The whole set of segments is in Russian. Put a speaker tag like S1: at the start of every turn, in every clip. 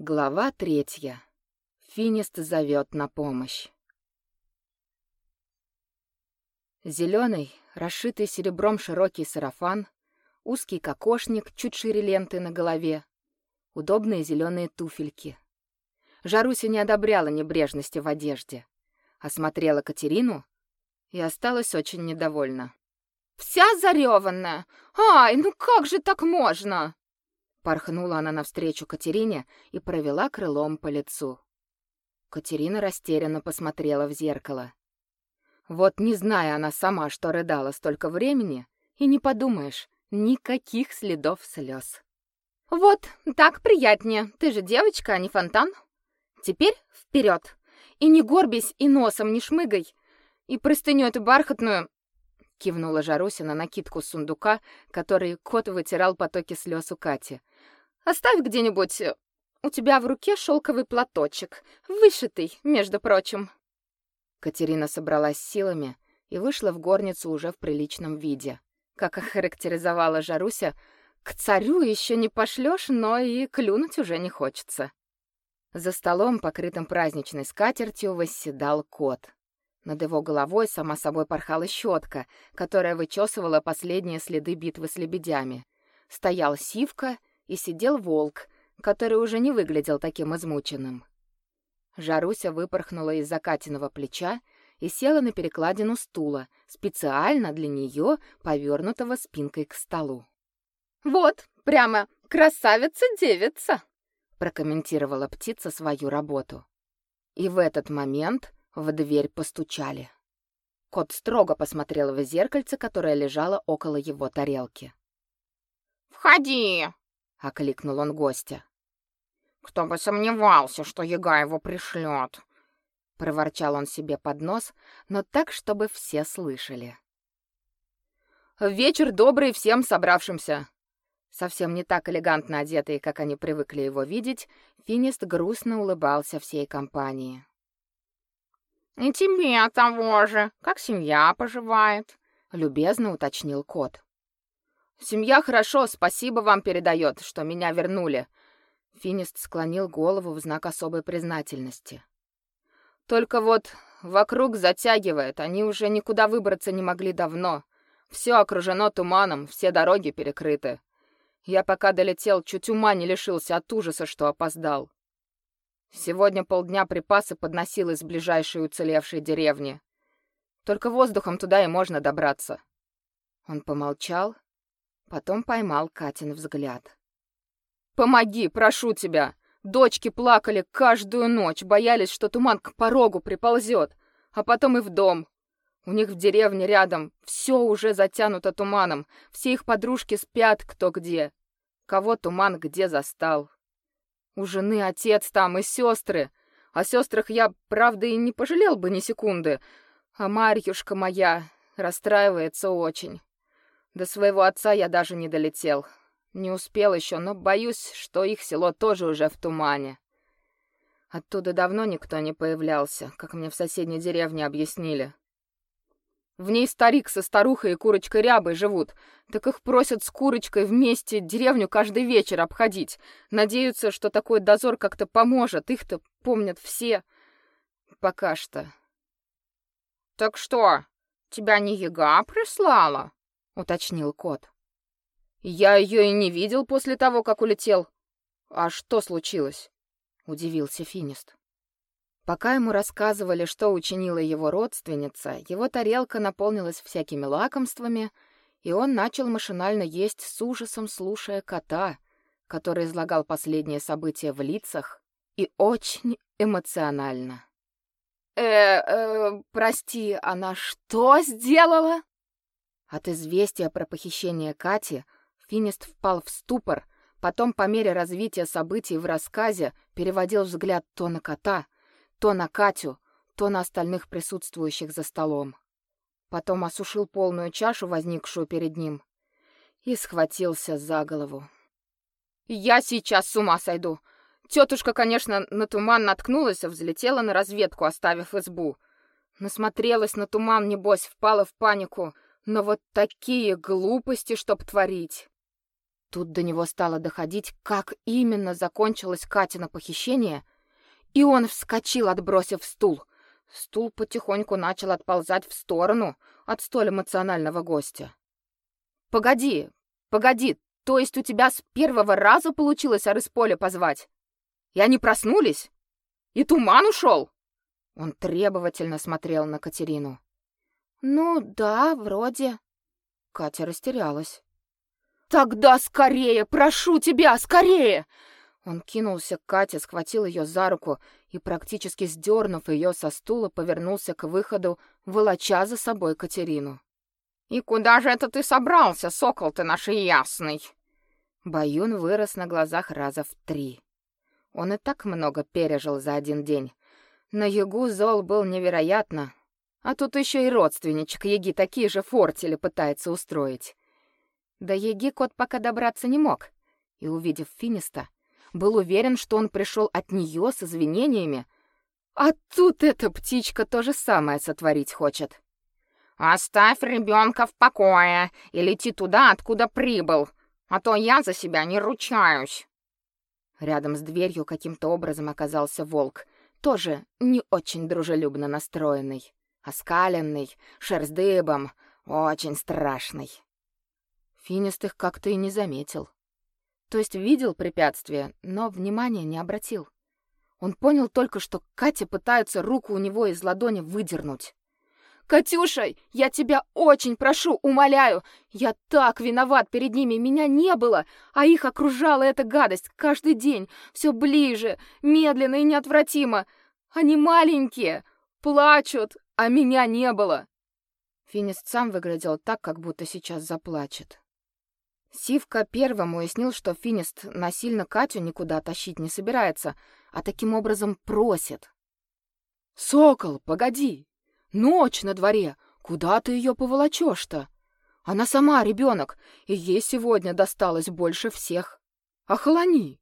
S1: Глава третья. Финист зовет на помощь. Зеленый, расшитый серебром широкий сарафан, узкий кокошник чуть шире ленты на голове, удобные зеленые туфельки. Жаруся не одобряла небрежности в одежде, осмотрела Катерину и осталась очень недовольна.
S2: «Вся зареванная! Ай, ну как же так можно?»
S1: Порхнула она навстречу Катерине и провела крылом по лицу. Катерина растерянно посмотрела в зеркало. Вот не зная она сама, что рыдала столько времени, и не подумаешь, никаких следов слез.
S2: «Вот, так приятнее. Ты же девочка, а не фонтан. Теперь вперед. И не горбись, и носом не шмыгай. И простыню эту бархатную кивнула Жаруся на накидку сундука, который кот вытирал потоки слез у Кати. Оставь где-нибудь э, у тебя в руке шелковый платочек, вышитый, между прочим.
S1: Катерина собралась силами и вышла в горницу уже в приличном виде. Как охарактеризовала Жаруся, к царю еще не пошлешь, но и клюнуть уже не хочется. За столом, покрытым праздничной скатертью, восседал кот. Над его головой сама собой порхала щетка, которая вычесывала последние следы битвы с лебедями. Стоял Сивка и сидел волк, который уже не выглядел таким измученным. Жаруся выпорхнула из закатиного плеча и села на перекладину стула, специально для нее, повернутого спинкой к столу.
S2: «Вот, прямо красавица-девица!»
S1: прокомментировала птица свою работу. И в этот момент в дверь постучали. Кот строго посмотрел в зеркальце, которое лежало около его тарелки.
S2: «Входи!»
S1: — окликнул он гостя.
S2: «Кто бы сомневался, что яга его пришлет!»
S1: Проворчал он себе под нос, но так, чтобы все слышали. «Вечер добрый всем собравшимся!» Совсем не так элегантно одетый, как они привыкли его видеть, Финист грустно улыбался всей компании.
S2: «И тебе того же. Как семья поживает?»
S1: — любезно уточнил кот. «Семья хорошо, спасибо вам передает, что меня вернули». Финист склонил голову в знак особой признательности. «Только вот вокруг затягивает, они уже никуда выбраться не могли давно. Все окружено туманом, все дороги перекрыты. Я пока долетел, чуть ума не лишился от ужаса, что опоздал. Сегодня полдня припасы подносил из ближайшей уцелевшей деревни. Только воздухом туда и можно добраться. Он помолчал, потом поймал Катин взгляд. Помоги, прошу тебя. Дочки плакали каждую ночь, боялись, что туман к порогу приползет, а потом и в дом. У них в деревне рядом все уже затянуто туманом, все их подружки спят кто где. Кого туман где застал. У жены отец там и сестры. О сестрах я, правда, и не пожалел бы ни секунды. А Марьюшка моя расстраивается очень. До своего отца я даже не долетел. Не успел еще, но боюсь, что их село тоже уже в тумане. Оттуда давно никто не появлялся, как мне в соседней деревне объяснили. В ней старик со старухой и курочкой рябой живут. Так их просят с курочкой вместе деревню каждый вечер обходить. Надеются, что такой дозор как-то поможет. Их-то помнят все. Пока что.
S2: Так что, тебя не яга прислала?
S1: Уточнил кот. Я ее и не видел после того, как улетел. А что случилось? удивился Финист. Пока ему рассказывали, что учинила его родственница, его тарелка наполнилась всякими лакомствами, и он начал машинально есть с ужасом, слушая кота, который излагал последние события в лицах и очень эмоционально. «Э, э, прости, она что сделала?» От известия про похищение Кати Финист впал в ступор, потом по мере развития событий в рассказе переводил взгляд то на кота, то на Катю, то на остальных присутствующих за столом. Потом осушил полную чашу, возникшую перед ним, и схватился за голову. «Я сейчас с ума сойду! Тетушка, конечно, на туман наткнулась, а взлетела на разведку, оставив избу. Насмотрелась на туман, небось, впала в панику. Но вот такие глупости, чтоб творить!» Тут до него стало доходить, как именно закончилось Катина похищение, и он вскочил, отбросив стул. Стул потихоньку начал отползать в сторону от столь эмоционального гостя. «Погоди, погоди, то есть у тебя с первого раза получилось Арысполе позвать? И они проснулись? И туман ушел?» Он требовательно смотрел на Катерину.
S2: «Ну да, вроде...»
S1: Катя растерялась.
S2: «Тогда скорее! Прошу тебя, скорее!»
S1: Он кинулся к Кате, схватил ее за руку и, практически сдернув ее со стула, повернулся к выходу, волоча за собой Катерину.
S3: «И куда же это ты собрался, сокол ты наш ясный?»
S1: Баюн вырос на глазах раза в три. Он и так много пережил за один день. На югу зол был невероятно, а тут еще и родственничек Еги такие же фортели пытается устроить. До Еги кот пока добраться не мог, и, увидев Финиста, был уверен, что он пришел от нее с извинениями, а тут эта птичка то же самое сотворить хочет.
S3: «Оставь ребенка в покое и лети туда, откуда прибыл, а то я за себя не ручаюсь».
S1: Рядом с дверью каким-то образом оказался волк, тоже не очень дружелюбно настроенный, оскаленный, шерсть дыбом, очень страшный. Финист их как-то и не заметил. То есть видел препятствие, но внимания не обратил. Он понял только, что Катя пытается руку у него из ладони выдернуть. «Катюша, я тебя очень прошу, умоляю! Я так виноват перед ними, меня не было, а их окружала эта гадость каждый день, все ближе, медленно и неотвратимо. Они маленькие, плачут, а меня не было!» Финист сам выглядел так, как будто сейчас заплачет. Сивка первым уяснил, что Финист насильно Катю никуда тащить не собирается, а таким образом просит. «Сокол, погоди! Ночь на дворе! Куда ты ее поволочешь-то? Она сама ребенок, и ей сегодня досталось больше всех. Охолони!»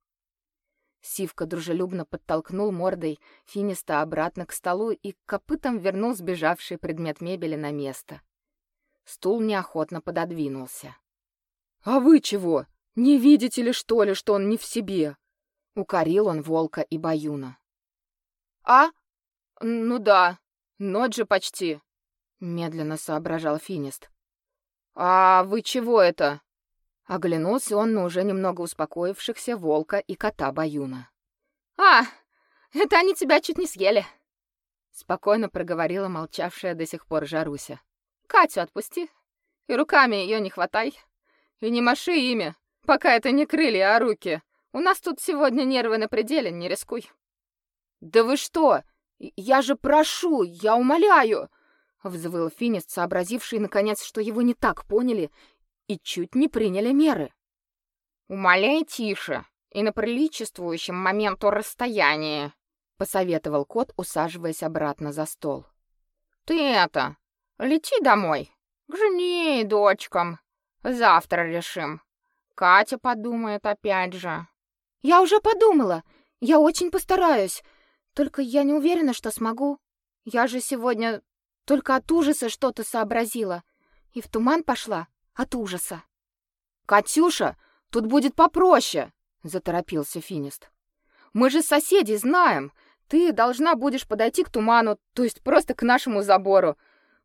S1: Сивка дружелюбно подтолкнул мордой Финиста обратно к столу и копытом вернул сбежавший предмет мебели на место. Стул неохотно пододвинулся. «А вы чего? Не видите ли, что ли, что он не в себе?» Укорил он волка и баюна. «А? Ну да, ночь же почти», — медленно соображал Финист. «А вы чего это?» Оглянулся он на уже немного успокоившихся волка и кота Баюна.
S2: «А, это они тебя чуть не съели!»
S1: Спокойно проговорила молчавшая до сих пор Жаруся.
S2: «Катю отпусти, и руками ее не хватай. И не маши ими, пока это не крылья, а руки. У нас тут сегодня нервы на пределе, не рискуй.
S1: Да вы что? Я же прошу, я умоляю, взвыл Финист, сообразивший наконец, что его не так поняли и чуть не приняли меры.
S3: Умоляй тише и на приличествующем моменту расстоянии,
S1: посоветовал кот, усаживаясь обратно за стол.
S3: Ты это, лети домой, к жене и дочкам. Завтра решим. Катя подумает опять же.
S2: Я уже подумала. Я очень постараюсь. Только я не уверена, что смогу. Я же сегодня только от ужаса что-то сообразила. И в туман пошла от ужаса.
S1: Катюша, тут будет попроще, заторопился Финист. Мы же соседи знаем. Ты должна будешь подойти к туману, то есть просто к нашему забору.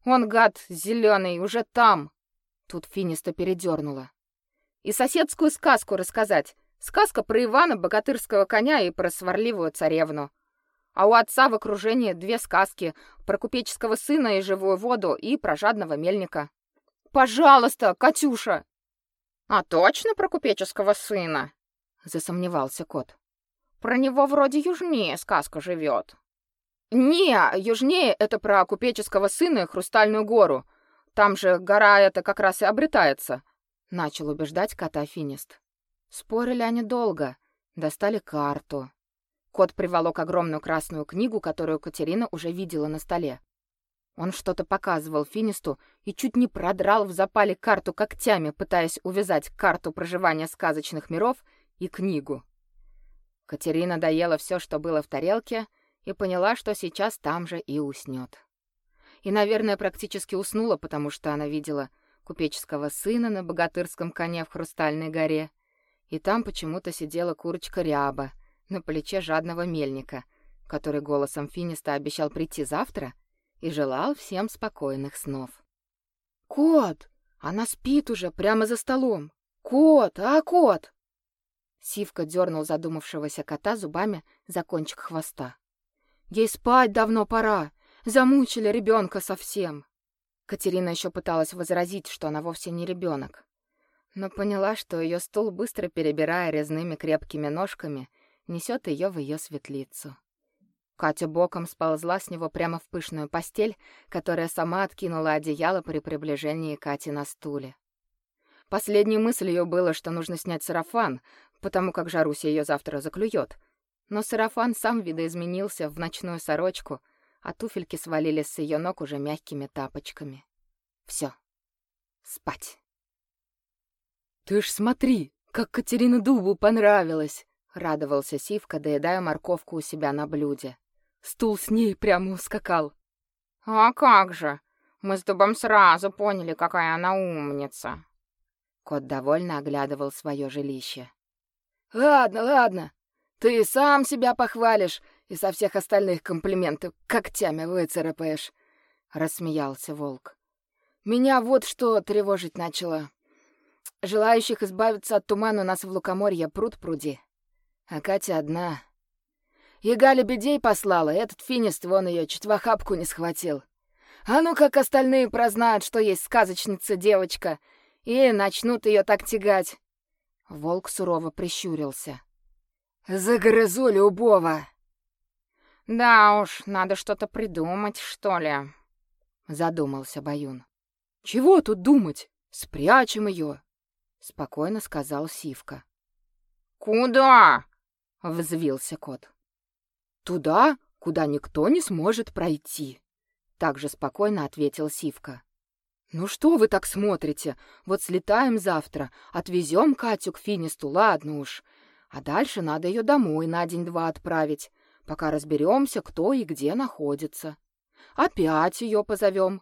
S1: Он гад зеленый уже там. Тут Финиста передернуло. И соседскую сказку рассказать. Сказка про Ивана, богатырского коня и про сварливую царевну. А у отца в окружении две сказки про купеческого сына и живую воду и про жадного мельника. Пожалуйста, Катюша.
S3: А точно про купеческого сына?
S1: засомневался кот.
S3: Про него вроде южнее сказка живет.
S1: Не, южнее это про купеческого сына и хрустальную гору. Там же гора эта как раз и обретается, начал убеждать кота Финист. Спорили они долго, достали карту. Кот приволок огромную красную книгу, которую Катерина уже видела на столе. Он что-то показывал Финисту и чуть не продрал в запале карту когтями, пытаясь увязать карту проживания сказочных миров и книгу. Катерина доела все, что было в тарелке, и поняла, что сейчас там же и уснет и, наверное, практически уснула, потому что она видела купеческого сына на богатырском коне в Хрустальной горе И там почему-то сидела курочка Ряба на плече жадного мельника, который голосом Финиста обещал прийти завтра и желал всем спокойных снов. «Кот! Она спит уже прямо за столом! Кот! А, кот!» Сивка дернул задумавшегося кота зубами за кончик хвоста. «Ей спать давно пора! Замучили ребенка совсем!» Катерина еще пыталась возразить, что она вовсе не ребенок, но поняла, что ее стул, быстро перебирая резными крепкими ножками, несет ее в ее светлицу. Катя боком сползла с него прямо в пышную постель, которая сама откинула одеяло при приближении Кати на стуле. Последней мыслью было, что нужно снять сарафан, потому как Жаруся ее завтра заклюет. Но сарафан сам видоизменился в ночную сорочку, а туфельки свалились с ее ног уже мягкими тапочками. Все. Спать. «Ты ж смотри, как Катерина Дубу понравилось!» — радовался Сивка, доедая морковку у себя на блюде. Стул с ней прямо ускакал.
S3: «А как же! Мы с Дубом сразу поняли, какая она умница!»
S1: Кот довольно оглядывал свое жилище.
S4: «Ладно, ладно. Ты сам себя похвалишь и со всех остальных комплименты когтями выцарапаешь», — рассмеялся волк. «Меня вот что тревожить начало. Желающих избавиться от тумана у нас в Лукоморье пруд пруди. А Катя одна. Яга лебедей послала, этот финист вон ее чуть в охапку не схватил. А ну как остальные прознают, что есть сказочница девочка, и начнут ее так тягать.
S1: Волк сурово прищурился.
S4: Загрызу любого.
S3: Да уж, надо что-то придумать, что ли.
S1: Задумался Баюн.
S4: Чего тут думать? Спрячем ее,
S1: спокойно сказал Сивка.
S3: Куда?
S1: — взвился кот.
S4: «Туда, куда никто не сможет пройти», —
S1: также спокойно ответил Сивка.
S4: «Ну что вы так смотрите? Вот слетаем завтра, отвезем Катю к Финисту, ладно уж. А дальше надо ее домой на день-два отправить, пока разберемся, кто и где находится. Опять ее позовем.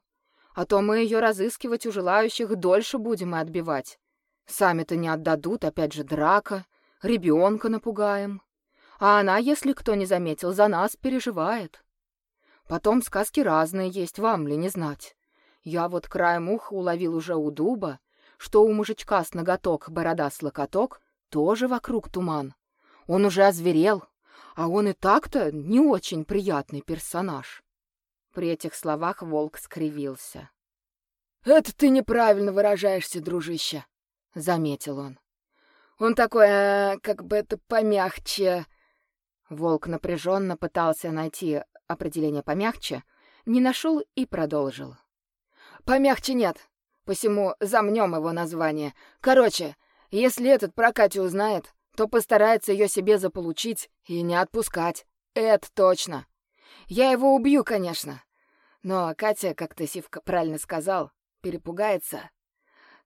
S4: А то мы ее разыскивать у желающих дольше будем и отбивать. Сами-то не отдадут, опять же драка, ребенка напугаем». А она, если кто не заметил, за нас переживает. Потом сказки разные есть, вам ли не знать. Я вот краем уха уловил уже у дуба, что у мужичка с ноготок борода с локоток тоже вокруг туман. Он уже озверел, а он и так-то не очень приятный персонаж.
S1: При этих словах волк скривился.
S4: «Это ты неправильно выражаешься, дружище», — заметил он. «Он такой, э, как бы это помягче...»
S1: Волк напряженно пытался найти определение помягче, не нашел и продолжил.
S4: «Помягче нет, посему замнем его название. Короче, если этот про Катю узнает, то постарается ее себе заполучить и не отпускать. Это точно. Я его убью, конечно. Но Катя, как ты, Сивка, правильно сказал, перепугается.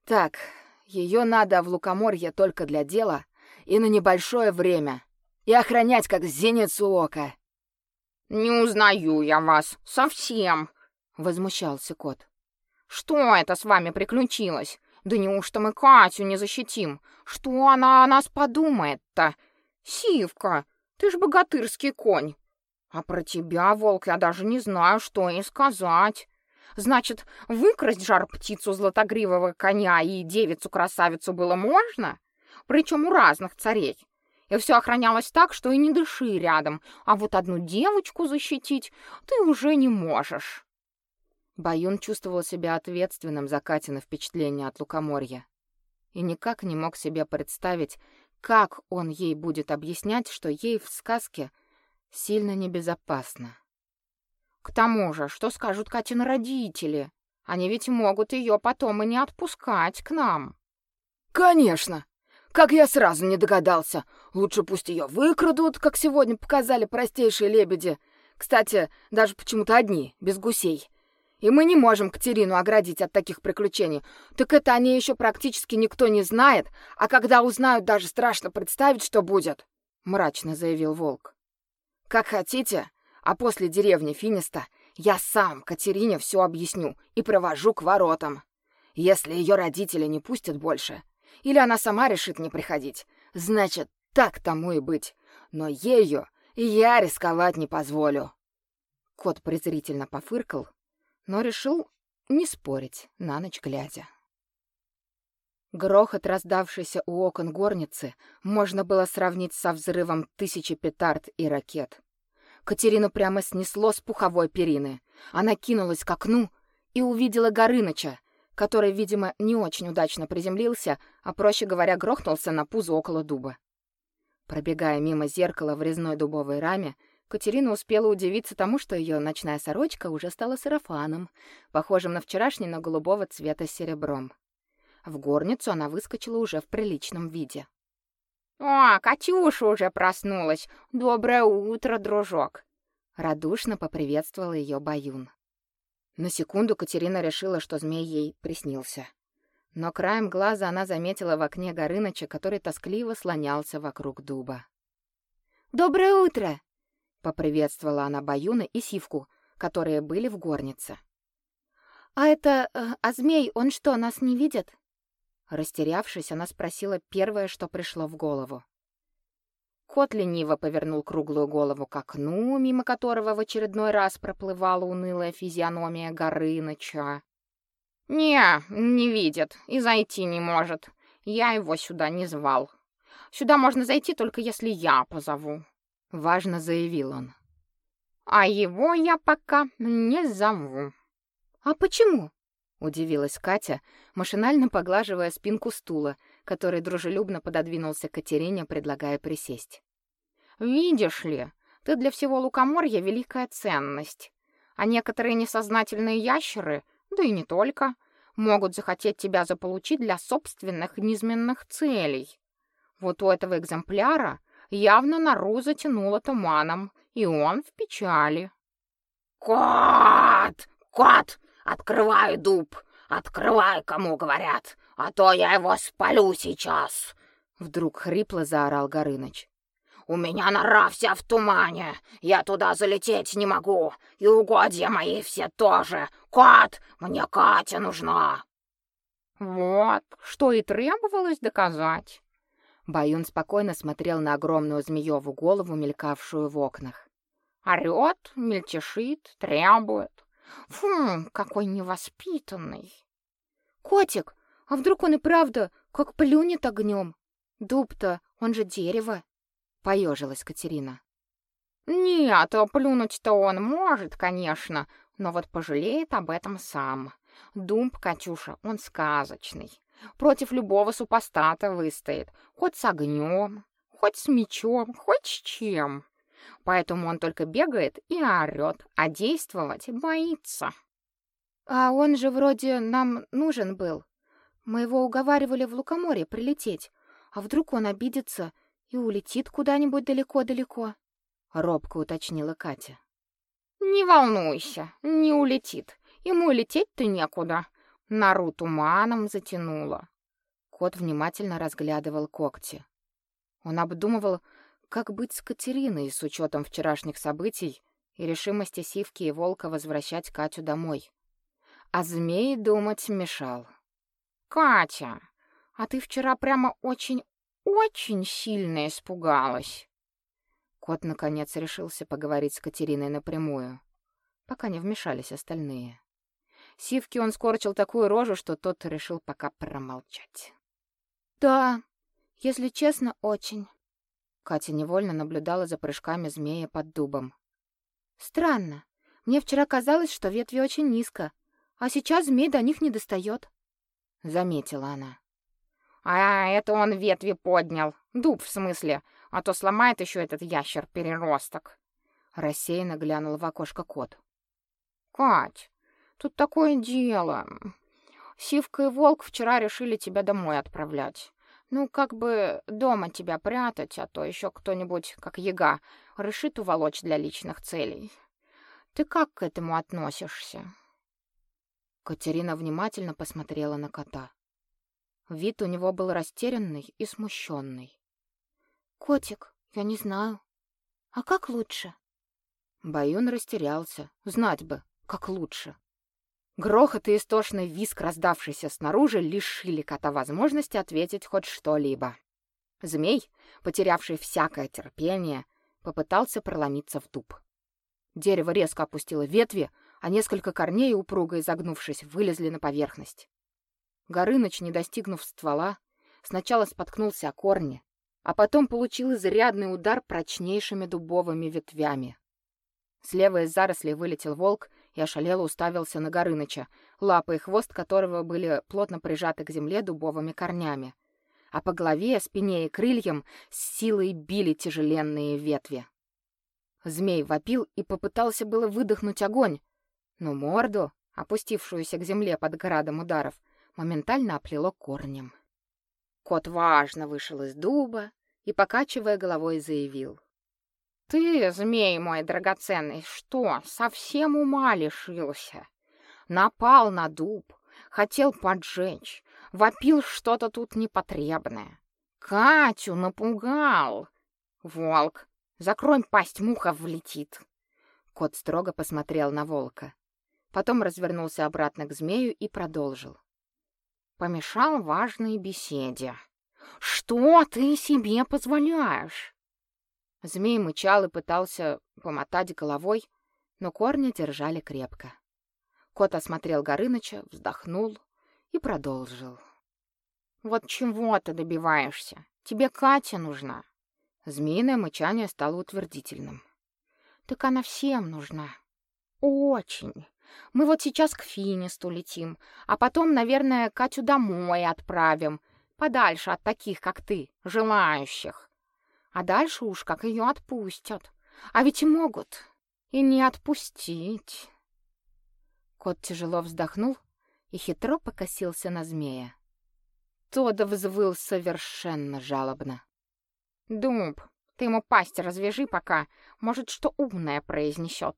S4: Так, ее надо в Лукоморье только для дела и на небольшое время и охранять, как зеницу ока.
S3: «Не узнаю я вас совсем», — возмущался кот. «Что это с вами приключилось? Да неужто мы Катю не защитим? Что она о нас подумает-то? Сивка, ты ж богатырский конь. А про тебя, волк, я даже не знаю, что и сказать. Значит, выкрасть жар-птицу златогривого коня и девицу-красавицу было можно? Причем у разных царей. И все охранялось так, что и не дыши рядом, а вот одну девочку защитить ты уже не можешь.
S1: Баюн чувствовал себя ответственным за Катина впечатление от лукоморья и никак не мог себе представить, как он ей будет объяснять, что ей в сказке сильно небезопасно.
S3: К тому же, что скажут Катины родители? Они ведь могут ее потом и не отпускать к нам.
S4: Конечно, как я сразу не догадался. Лучше пусть ее выкрадут, как сегодня показали простейшие лебеди. Кстати, даже почему-то одни, без гусей. И мы не можем Катерину оградить от таких приключений. Так это о ней еще практически никто не знает, а когда узнают, даже страшно представить, что будет, мрачно заявил волк. Как хотите, а после деревни Финиста я сам Катерине все объясню и провожу к воротам. Если ее родители не пустят больше, или она сама решит не приходить. значит, так тому и быть. Но ею я рисковать не позволю. Кот презрительно пофыркал, но решил не спорить на ночь глядя. Грохот, раздавшийся у окон горницы, можно было сравнить со взрывом тысячи петард и ракет. Катерину прямо снесло с пуховой перины. Она кинулась к окну и увидела Горыныча, который, видимо, не очень удачно приземлился, а, проще говоря, грохнулся на пузо около дуба. Пробегая мимо зеркала в резной дубовой раме, Катерина успела удивиться тому, что ее ночная сорочка уже стала сарафаном, похожим на вчерашний, но голубого цвета с серебром. В горницу она выскочила уже в приличном виде.
S3: «О, Катюша уже проснулась! Доброе утро, дружок!»
S4: Радушно поприветствовал ее Баюн. На секунду Катерина решила, что змей ей приснился. Но краем глаза она заметила в окне Горыныча, который тоскливо слонялся вокруг дуба.
S2: «Доброе утро!»
S4: — поприветствовала она Баюна и Сивку, которые были в горнице.
S2: «А это... Э, а змей, он что, нас не видит?»
S4: Растерявшись, она спросила первое, что пришло в голову. Кот лениво повернул круглую голову к окну, мимо которого в очередной раз проплывала унылая физиономия Горыныча.
S3: «Не, не видит и зайти не может. Я его сюда не звал. Сюда можно зайти только если я позову», —
S4: важно заявил он.
S3: «А его я пока не зову».
S2: «А почему?»
S4: удивилась Катя, машинально поглаживая спинку стула, который дружелюбно пододвинулся к Катерине, предлагая присесть.
S3: Видишь ли, ты для всего лукоморья великая ценность. А некоторые несознательные ящеры, да и не только, могут захотеть тебя заполучить для собственных низменных целей. Вот у этого экземпляра явно нору затянуло туманом, и он в печали.
S5: «Кот! Кот! Открывай дуб! Открывай, кому говорят, а то я его спалю сейчас!»
S4: Вдруг хрипло заорал Горыныч.
S5: «У меня нора вся в тумане, я туда залететь не могу, и угодья мои все тоже. Кот, мне Катя нужна!»
S3: «Вот, что и требовалось доказать!»
S4: Баюн спокойно смотрел на огромную змееву голову, мелькавшую в окнах.
S3: Орет, мельтешит, требует. Фу, какой невоспитанный.
S2: Котик, а вдруг он и правда как плюнет огнем? Дуб-то, он же дерево.
S4: Поежилась Катерина.
S3: Нет, плюнуть-то он может, конечно, но вот пожалеет об этом сам. Дуб, Катюша, он сказочный. Против любого супостата выстоит, хоть с огнем, хоть с мечом, хоть с чем. Поэтому он только бегает и орёт, а действовать боится.
S2: А он же вроде нам нужен был. Мы его уговаривали в Лукоморье прилететь. А вдруг он обидится и улетит куда-нибудь далеко-далеко?
S4: Робко уточнила Катя.
S3: Не волнуйся, не улетит. Ему лететь-то некуда. Нору туманом затянуло.
S4: Кот внимательно разглядывал когти. Он обдумывал, как быть с Катериной с учетом вчерашних событий и решимости Сивки и Волка возвращать Катю домой? А змей думать мешал.
S3: «Катя, а ты вчера прямо очень-очень сильно испугалась!»
S4: Кот, наконец, решился поговорить с Катериной напрямую, пока не вмешались остальные. Сивке он скорчил такую рожу, что тот решил пока промолчать.
S2: «Да, если честно, очень.
S4: Катя невольно наблюдала за прыжками змея под дубом.
S2: Странно. Мне вчера казалось, что ветви очень низко, а сейчас змей до них не достает.
S4: Заметила она.
S3: А это он ветви поднял. Дуб, в смысле. А то сломает еще этот ящер-переросток.
S4: Рассеянно глянул в окошко кот.
S3: Кать, тут такое дело. Сивка и Волк вчера решили тебя домой отправлять. Ну, как бы дома тебя прятать, а то еще кто-нибудь, как яга, решит уволочь для личных целей. Ты как к этому относишься?
S4: Катерина внимательно посмотрела на кота. Вид у него был растерянный и смущенный.
S2: Котик, я не знаю. А как лучше?
S4: Баюн растерялся. Знать бы, как лучше. Грохот и истошный визг, раздавшийся снаружи, лишили кота возможности ответить хоть что-либо.
S1: Змей, потерявший всякое терпение, попытался проломиться в дуб. Дерево резко опустило ветви, а несколько корней, упруго изогнувшись, вылезли на поверхность. Горыныч, не достигнув ствола, сначала споткнулся о корни, а потом получил изрядный удар прочнейшими дубовыми ветвями. Слева из зарослей вылетел волк и ошалело уставился на Горыныча, лапы и хвост которого были плотно прижаты к земле дубовыми корнями, а по голове, спине и крыльям с силой били тяжеленные ветви. Змей вопил и попытался было выдохнуть огонь, но морду, опустившуюся к земле под градом ударов, моментально оплело корнем. Кот важно вышел из дуба и, покачивая головой, заявил.
S3: Ты, змей мой драгоценный, что, совсем ума лишился? Напал на дуб, хотел поджечь, вопил что-то тут непотребное. Катю напугал. Волк, закрой пасть, муха влетит.
S1: Кот строго посмотрел на волка. Потом развернулся обратно к змею и продолжил.
S3: Помешал важной беседе. Что ты себе позволяешь?
S1: Змей мычал и пытался помотать головой, но корни держали крепко. Кот осмотрел Горыныча, вздохнул и продолжил.
S3: «Вот чего ты добиваешься? Тебе Катя нужна».
S1: Змеиное мычание стало утвердительным.
S3: «Так она всем нужна. Очень. Мы вот сейчас к Финисту летим, а потом, наверное, Катю домой отправим, подальше от таких, как ты, желающих. А дальше уж как ее отпустят. А ведь и могут и не отпустить.
S1: Кот тяжело вздохнул и хитро покосился на змея.
S3: Тот взвыл совершенно жалобно. «Дуб, ты ему пасть развяжи пока, может, что умное произнесет»,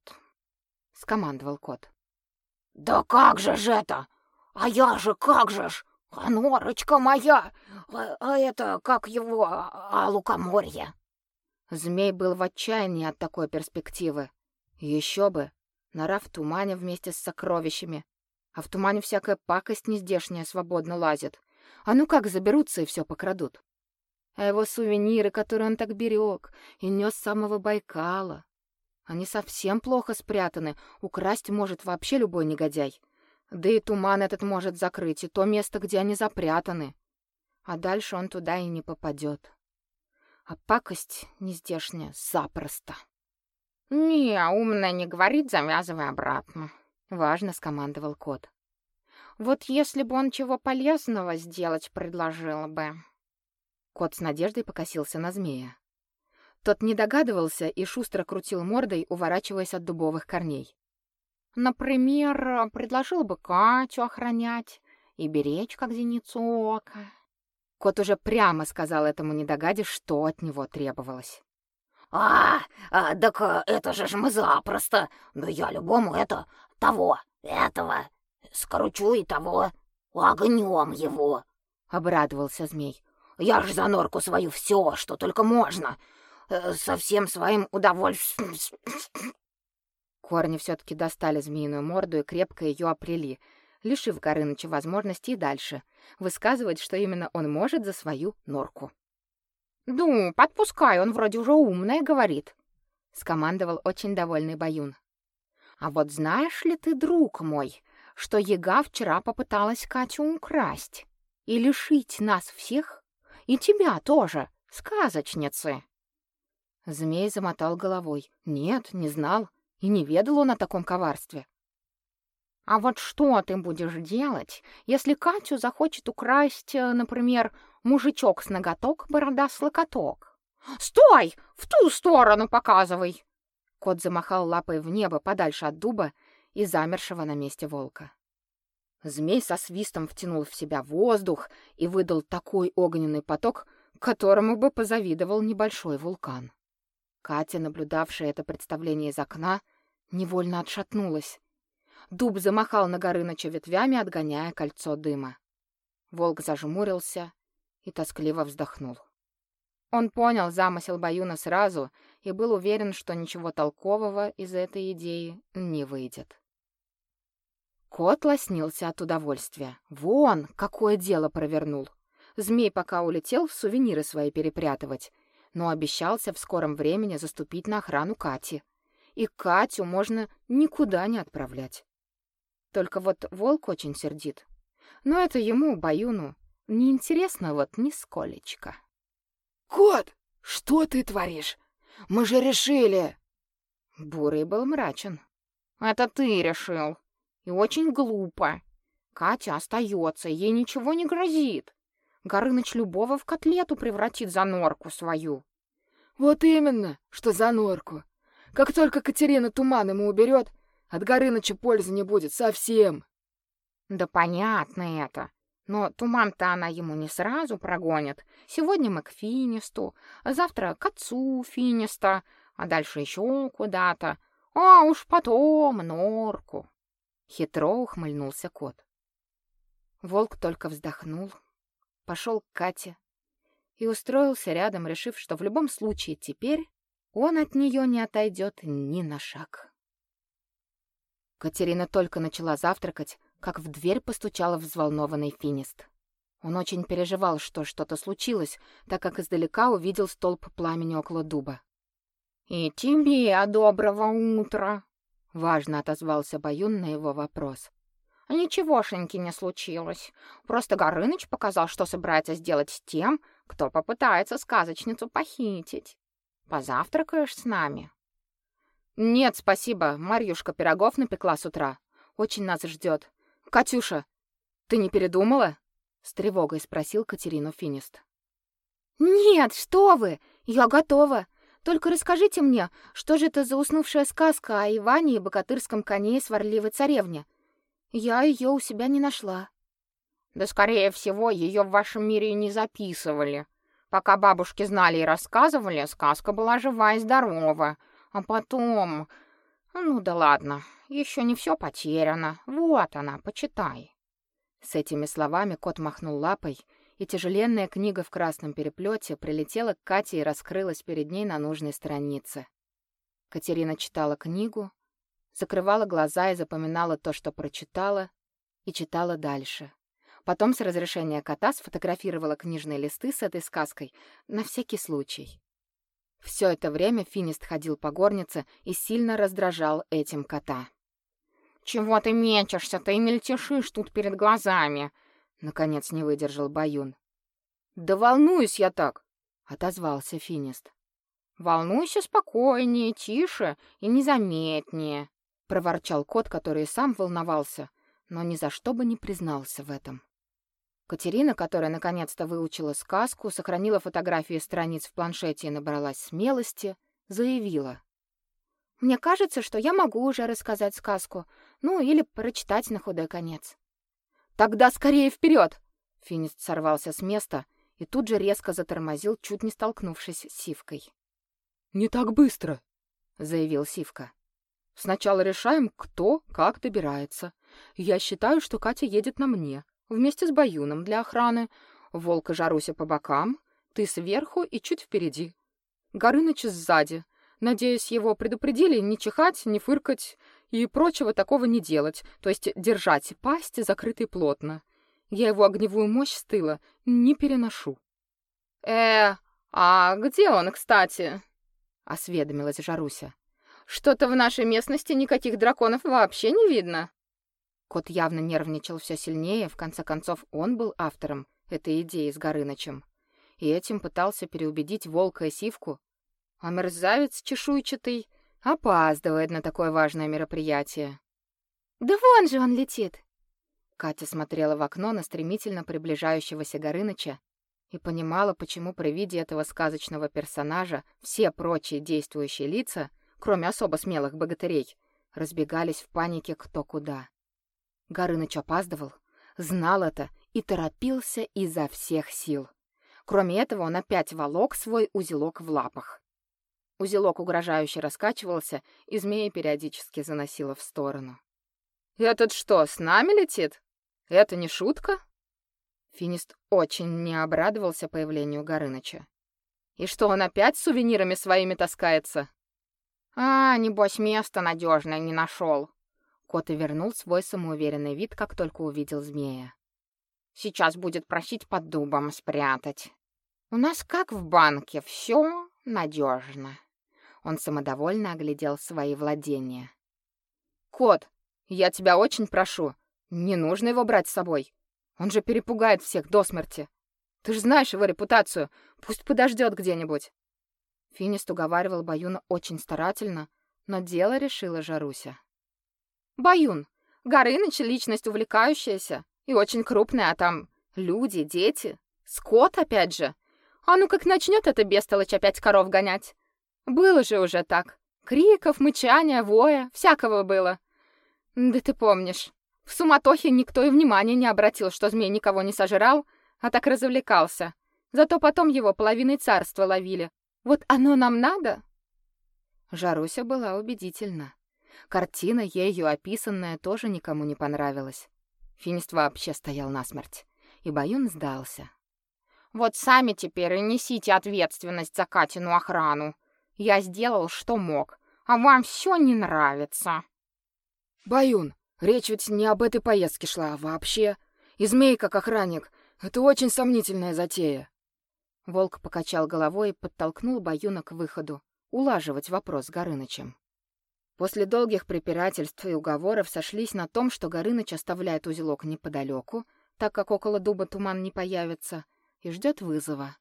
S3: — скомандовал кот.
S5: «Да как же ж это? А я же как же ж? А норочка моя! А, а это, как его, а лукоморье?»
S1: Змей был в отчаянии от такой перспективы. Еще бы, нора в тумане вместе с сокровищами. А в тумане всякая пакость нездешняя свободно лазит. А ну как заберутся и все покрадут. А его сувениры, которые он так берег и нес с самого Байкала. Они совсем плохо спрятаны, украсть может вообще любой негодяй. Да и туман этот может закрыть, и то место, где они запрятаны. А дальше он туда и не попадет. А пакость нездешняя запросто.
S3: «Не, умная не говорит, завязывай обратно», — важно скомандовал кот. «Вот если бы он чего полезного сделать предложил бы...»
S1: Кот с надеждой покосился на змея. Тот не догадывался и шустро крутил мордой, уворачиваясь от дубовых корней.
S3: Например, предложил бы Катю охранять и беречь, как зеницу ока.
S1: Кот уже прямо сказал этому недогаде, что от него требовалось.
S5: «А, а так это же ж мы запросто. Да я любому это, того, этого, скручу и того, огнем его», — обрадовался змей. «Я ж за норку свою все, что только можно, э, со всем своим удовольствием
S1: Корни все-таки достали змеиную морду и крепко ее опрели, лишив Горыныча возможности и дальше высказывать, что именно он может за свою норку.
S3: «Ну, подпускай, он вроде уже умное говорит», —
S1: скомандовал очень довольный Баюн.
S3: «А вот знаешь ли ты, друг мой, что Ега вчера попыталась Катю украсть и лишить нас всех, и тебя тоже, сказочницы?»
S1: Змей замотал головой. «Нет, не знал. И не ведал он о таком коварстве.
S3: А вот что ты будешь делать, если Катю захочет украсть, э, например, мужичок с ноготок, борода с локоток? Стой! В ту сторону показывай!
S1: Кот замахал лапой в небо подальше от дуба и замершего на месте волка. Змей со свистом втянул в себя воздух и выдал такой огненный поток, которому бы позавидовал небольшой вулкан. Катя, наблюдавшая это представление из окна, невольно отшатнулась. Дуб замахал на Горыныча ветвями, отгоняя кольцо дыма. Волк зажмурился и тоскливо вздохнул. Он понял замысел Баюна сразу и был уверен, что ничего толкового из этой идеи не выйдет. Кот лоснился от удовольствия. Вон, какое дело провернул. Змей пока улетел сувениры свои перепрятывать, но обещался в скором времени заступить на охрану Кати. И Катю можно никуда не отправлять. Только вот волк очень сердит. Но это ему, Баюну, неинтересно вот нисколечко.
S4: «Кот, что ты творишь? Мы же решили!»
S1: Бурый был мрачен.
S3: «Это ты решил. И очень глупо. Катя остается, ей ничего не грозит. Горыныч любого в котлету превратит за норку свою.
S4: Вот именно, что за норку. Как только Катерина туман ему уберет, от Горыныча пользы не будет совсем.
S3: Да понятно это. Но туман-то она ему не сразу прогонит. Сегодня мы к Финисту, а завтра к отцу Финиста, а дальше еще куда-то. А уж потом норку.
S1: Хитро ухмыльнулся кот. Волк только вздохнул, пошел к Кате и устроился рядом, решив, что в любом случае теперь он от нее не отойдет ни на шаг. Катерина только начала завтракать, как в дверь постучала взволнованный финист. Он очень переживал, что что-то случилось, так как издалека увидел столб пламени около дуба.
S3: «И тебе доброго утра!»
S1: — важно отозвался Баюн на его вопрос.
S3: «Ничегошеньки не случилось. Просто Горыныч показал, что собирается сделать с тем, кто попытается сказочницу похитить. Позавтракаешь с нами?»
S1: «Нет, спасибо. Марьюшка пирогов напекла с утра. Очень нас ждет. Катюша, ты не передумала?» С тревогой спросил Катерину Финист.
S2: «Нет, что вы! Я готова. Только расскажите мне, что же это за уснувшая сказка о Иване и богатырском коне и сварливой царевне? Я ее у себя не нашла».
S3: Да, скорее всего, ее в вашем мире не записывали. Пока бабушки знали и рассказывали, сказка была жива и здорова. А потом... Ну да ладно, еще не все потеряно. Вот она, почитай.
S1: С этими словами кот махнул лапой, и тяжеленная книга в красном переплете прилетела к Кате и раскрылась перед ней на нужной странице. Катерина читала книгу, закрывала глаза и запоминала то, что прочитала, и читала дальше. Потом с разрешения кота сфотографировала книжные листы с этой сказкой на всякий случай. Все это время Финист ходил по горнице и сильно раздражал этим кота.
S3: «Чего ты мечешься-то и мельтешишь тут перед глазами?»
S1: Наконец не выдержал Баюн. «Да волнуюсь я так!» — отозвался Финист.
S3: «Волнуйся спокойнее, тише и незаметнее», —
S1: проворчал кот, который сам волновался, но ни за что бы не признался в этом. Катерина, которая наконец-то выучила сказку, сохранила фотографии страниц в планшете и набралась смелости, заявила.
S2: «Мне кажется, что я могу уже рассказать сказку, ну или прочитать на худой конец».
S1: «Тогда скорее вперед!» Финист сорвался с места и тут же резко затормозил, чуть не столкнувшись с Сивкой. «Не так быстро», — заявил Сивка. «Сначала решаем, кто как добирается. Я считаю, что Катя едет на мне, вместе с Баюном для охраны, Волк и Жаруся по бокам, ты сверху и чуть впереди. Горыныч сзади. Надеюсь, его предупредили не чихать, не фыркать и прочего такого не делать, то есть держать пасть закрытой плотно. Я его огневую мощь с тыла не переношу.
S2: Э, а где он, кстати?
S1: осведомилась Жаруся.
S2: Что-то в нашей местности никаких драконов вообще не видно.
S1: Кот явно нервничал все сильнее, в конце концов он был автором этой идеи с Горынычем. И этим пытался переубедить волка и сивку. А мерзавец чешуйчатый опаздывает на такое важное мероприятие.
S2: «Да вон же он летит!»
S1: Катя смотрела в окно на стремительно приближающегося Горыныча и понимала, почему при виде этого сказочного персонажа все прочие действующие лица, кроме особо смелых богатырей, разбегались в панике кто куда. Горыныч опаздывал, знал это и торопился изо всех сил. Кроме этого, он опять волок свой узелок в лапах. Узелок угрожающе раскачивался, и змея периодически заносила в сторону.
S2: «Этот что, с нами летит? Это не шутка?»
S1: Финист очень не обрадовался появлению Горыныча.
S2: «И что, он опять с сувенирами своими таскается?»
S3: «А, небось, место надежное не нашел»,
S1: Кот и вернул свой самоуверенный вид, как только увидел змея.
S3: Сейчас будет просить под дубом спрятать. У нас как в банке, все надежно. Он самодовольно оглядел свои владения.
S4: Кот, я тебя очень прошу, не нужно его брать с собой. Он же перепугает всех до смерти. Ты же знаешь его репутацию. Пусть подождет где-нибудь. Финист уговаривал Баюна очень старательно, но дело решила Жаруся. Баюн, Горыныч — личность увлекающаяся и очень крупная, а там люди, дети, скот опять же. А ну как начнет эта бестолочь опять коров гонять? Было же уже так. Криков, мычания, воя, всякого было. Да ты помнишь. В суматохе никто и внимания не обратил, что змей никого не сожрал, а так развлекался. Зато потом его половиной царства ловили. Вот оно нам надо? Жаруся была убедительна. Картина, ею описанная, тоже никому не понравилась. Финист вообще стоял насмерть, и Баюн сдался.
S3: «Вот сами теперь и несите ответственность за Катину охрану. Я сделал, что мог, а вам все не нравится».
S4: «Баюн, речь ведь не об этой поездке шла, а вообще. И змей как охранник — это очень сомнительная затея». Волк покачал головой и подтолкнул Баюна к выходу, улаживать вопрос с Горынычем. После долгих препирательств и уговоров сошлись на том, что Горыныч оставляет узелок неподалеку, так как около дуба туман не появится, и ждет вызова.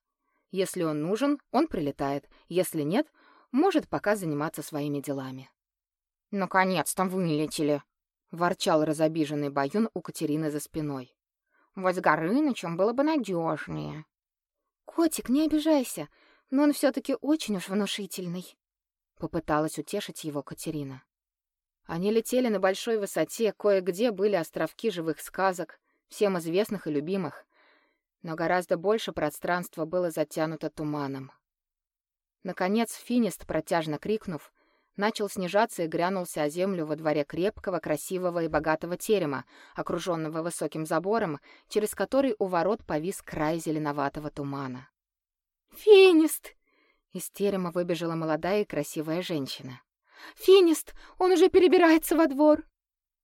S4: Если он нужен, он прилетает, если нет, может пока заниматься своими делами.
S3: «Наконец-то вылетели!» — ворчал разобиженный Баюн у Катерины за спиной. «Вот с Горынычем было бы надежнее.
S2: «Котик, не обижайся, но он все таки очень уж внушительный», Попыталась утешить его Катерина.
S4: Они летели на большой высоте, кое-где были островки живых сказок, всем известных и любимых, но гораздо больше пространства было затянуто туманом. Наконец Финист, протяжно крикнув, начал снижаться и грянулся о землю во дворе крепкого, красивого и богатого терема, окруженного высоким забором, через который у ворот повис край зеленоватого тумана.
S2: «Финист!»
S4: Из терема выбежала молодая и красивая женщина.
S2: «Финист! Он уже перебирается во двор!»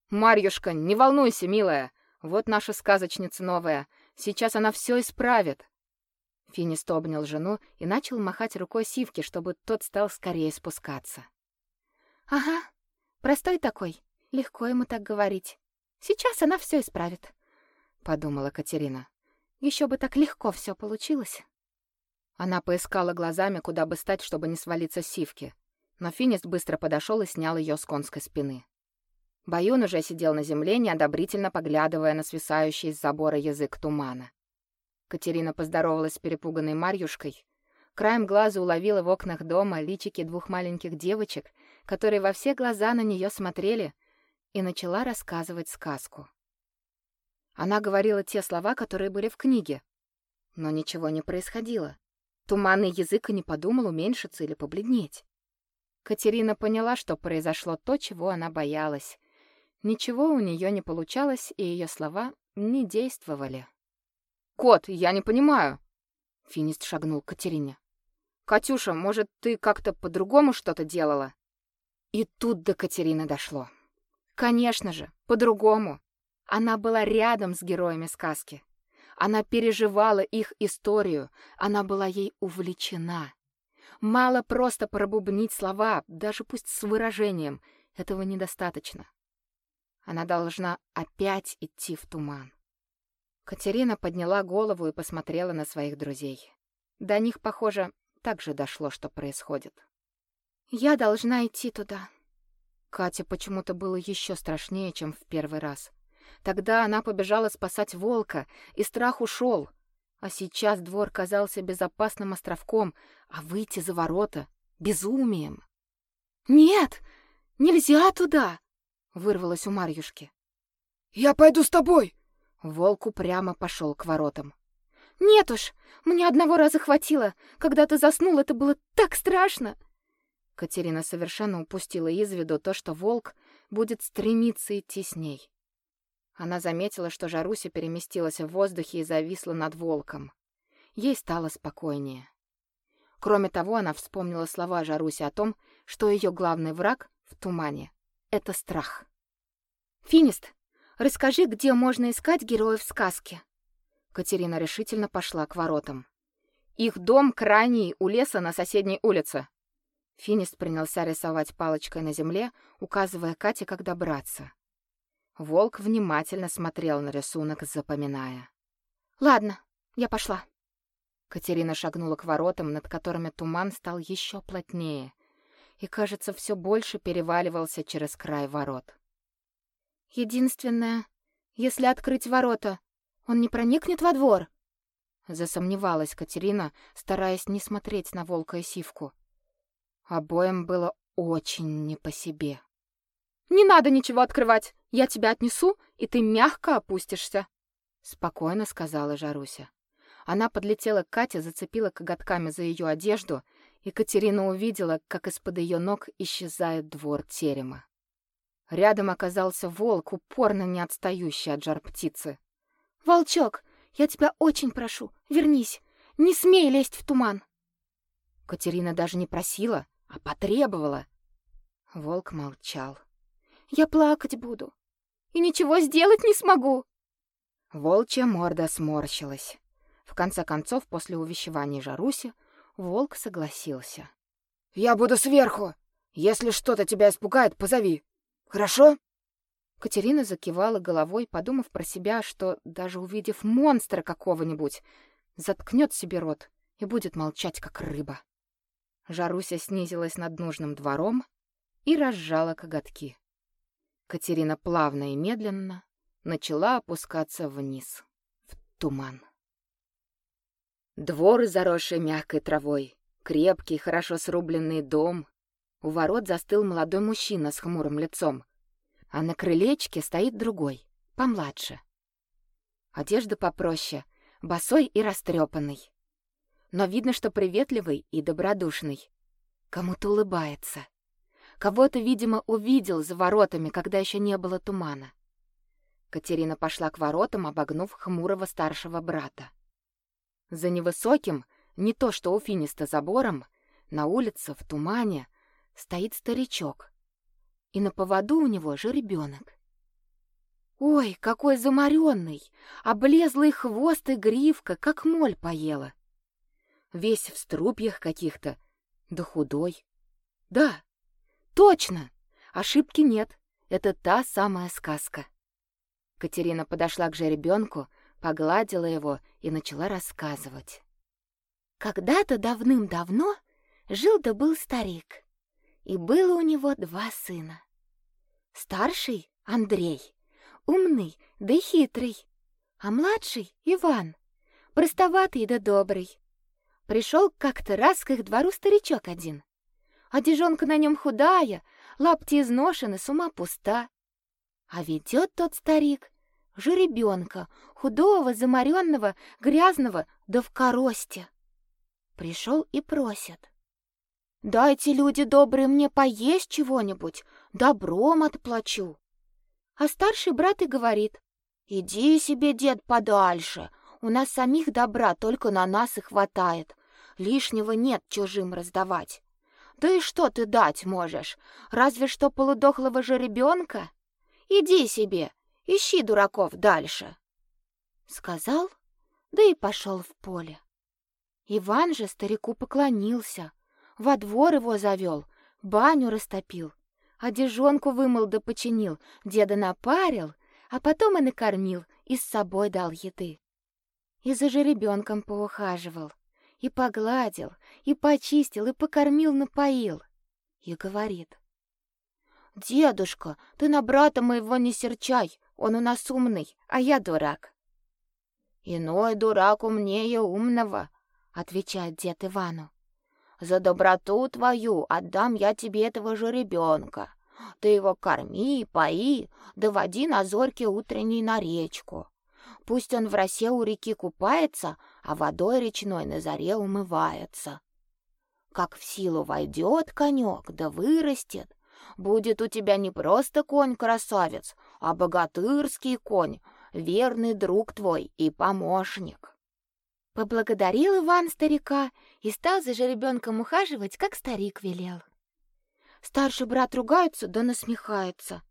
S4: «Марьюшка, не волнуйся, милая! Вот наша сказочница новая. Сейчас она все исправит!» Финист обнял жену и начал махать рукой Сивке, чтобы тот стал скорее спускаться.
S2: «Ага, простой такой. Легко ему так говорить. Сейчас она все исправит», — подумала Катерина. Еще бы так легко все получилось».
S4: Она поискала глазами, куда бы стать, чтобы не свалиться с сивки. Но Финист быстро подошел и снял ее с конской спины. Баюн уже сидел на земле, неодобрительно поглядывая на свисающий с забора язык тумана. Катерина поздоровалась с перепуганной Марьюшкой. Краем глаза уловила в окнах дома личики двух маленьких девочек, которые во все глаза на нее смотрели, и начала рассказывать сказку. Она говорила те слова, которые были в книге, но ничего не происходило. Туманный язык и не подумал уменьшиться или побледнеть. Катерина поняла, что произошло то, чего она боялась. Ничего у нее не получалось, и ее слова не действовали. «Кот, я не понимаю!» Финист шагнул к Катерине. «Катюша, может, ты как-то по-другому что-то делала?» И тут до Катерины дошло. Конечно же, по-другому. Она была рядом с героями сказки. Она переживала их историю, она была ей увлечена. Мало просто пробубнить слова, даже пусть с выражением, этого недостаточно. Она должна опять идти в туман. Катерина подняла голову и посмотрела на своих друзей. До них, похоже, также дошло, что происходит.
S2: «Я должна идти туда».
S4: Кате почему-то было еще страшнее, чем в первый раз. Тогда она побежала спасать волка, и страх ушел. А сейчас двор казался безопасным островком, а выйти за ворота — безумием.
S2: «Нет, нельзя туда!» — вырвалось у Марьюшки.
S4: «Я пойду с тобой!» Волк упрямо пошел к воротам.
S2: «Нет уж, мне одного раза хватило. Когда ты заснул, это было так страшно!»
S4: Катерина совершенно упустила из виду то, что волк будет стремиться идти с ней. Она заметила, что Жаруся переместилась в воздухе и зависла над волком. Ей стало спокойнее. Кроме того, она вспомнила слова Жаруси о том, что ее главный враг в тумане — это страх.
S2: «Финист, расскажи, где можно искать героев сказки?»
S1: Катерина решительно пошла к воротам. Их дом крайний у леса на соседней улице. Финист принялся рисовать палочкой на земле, указывая Кате, как добраться. Волк внимательно смотрел на рисунок, запоминая.
S2: Ладно, я пошла.
S1: Катерина шагнула к воротам, над которыми туман стал еще плотнее, и, кажется, все больше переваливался через край ворот.
S2: Единственное, если открыть ворота, он не проникнет во двор.
S1: Засомневалась Катерина, стараясь не смотреть на волка и сивку. Обоим было очень не по себе.
S2: Не надо ничего открывать. Я тебя отнесу, и ты мягко опустишься,
S1: спокойно сказала Жаруся. Она подлетела к Кате, зацепила коготками за ее одежду, и Катерина увидела, как из-под ее ног исчезает двор терема. Рядом оказался волк, упорно не отстающий от жар-птицы.
S2: «Волчок, я тебя очень прошу, вернись! Не смей лезть в туман!»
S1: Катерина даже не просила, а потребовала. Волк молчал.
S2: «Я плакать буду, и ничего сделать не смогу!»
S1: Волчья морда сморщилась. В конце концов, после увещевания Жаруси, волк согласился. «Я буду сверху. Если что-то тебя испугает, позови. Хорошо?» Катерина закивала головой, подумав про себя, что даже увидев монстра какого-нибудь, заткнет себе рот и будет молчать, как рыба. Жаруся снизилась над нужным двором и разжала коготки. Катерина плавно и медленно начала опускаться вниз, в туман. Двор, заросший мягкой травой, крепкий, хорошо срубленный дом. У ворот застыл молодой мужчина с хмурым лицом, а на крылечке стоит другой, помладше. Одежда попроще, босой и растрепанный. Но видно, что приветливый и добродушный. Кому-то улыбается. Кого-то, видимо, увидел за воротами, когда еще не было тумана. Катерина пошла к воротам, обогнув хмурого старшего брата. За невысоким, не то что у Финиста забором, на улице в тумане стоит старичок. И на поводу у него же ребенок. Ой, какой заморенный, облезлый хвост и гривка, как моль поела. Весь в струпьях каких-то, да худой. Да, точно, ошибки нет, это та самая сказка. Катерина подошла к жеребенку, погладила его и начала рассказывать. Когда-то давным-давно жил да был старик, и было у него два сына. Старший — Андрей, умный да хитрый, а младший — Иван, простоватый да добрый. Пришел как-то раз к их двору старичок один. Одежонка на нем худая, лапти изношены, с ума пуста. А ведет тот старик жеребенка, худого, заморенного, грязного, да в коросте. Пришел и просит. «Дайте, люди добрые, мне поесть чего-нибудь, добром отплачу». А старший брат и говорит, «Иди себе, дед, подальше, у нас самих добра только на нас и хватает, лишнего нет чужим раздавать. Да и что ты дать можешь, разве что полудохлого жеребенка? Иди себе, Ищи дураков дальше. Сказал, да и пошел в поле. Иван же старику поклонился, во двор его завел, баню растопил, одежонку вымыл да починил, деда напарил, а потом и накормил, и с собой дал еды. И за жеребенком поухаживал, и погладил, и почистил, и покормил, напоил. И говорит, «Дедушка, ты на брата моего не серчай, он у нас умный, а я дурак. Иной дурак умнее умного, отвечает дед Ивану. За доброту твою отдам я тебе этого же ребенка. Ты его корми, пои, доводи на зорьке утренней на речку. Пусть он в росе у реки купается, а водой речной на заре умывается. Как в силу войдет конек, да вырастет, будет у тебя не просто конь-красавец, а богатырский конь, верный друг твой и помощник. Поблагодарил Иван старика и стал за жеребенком ухаживать, как старик велел. Старший брат ругается да насмехается.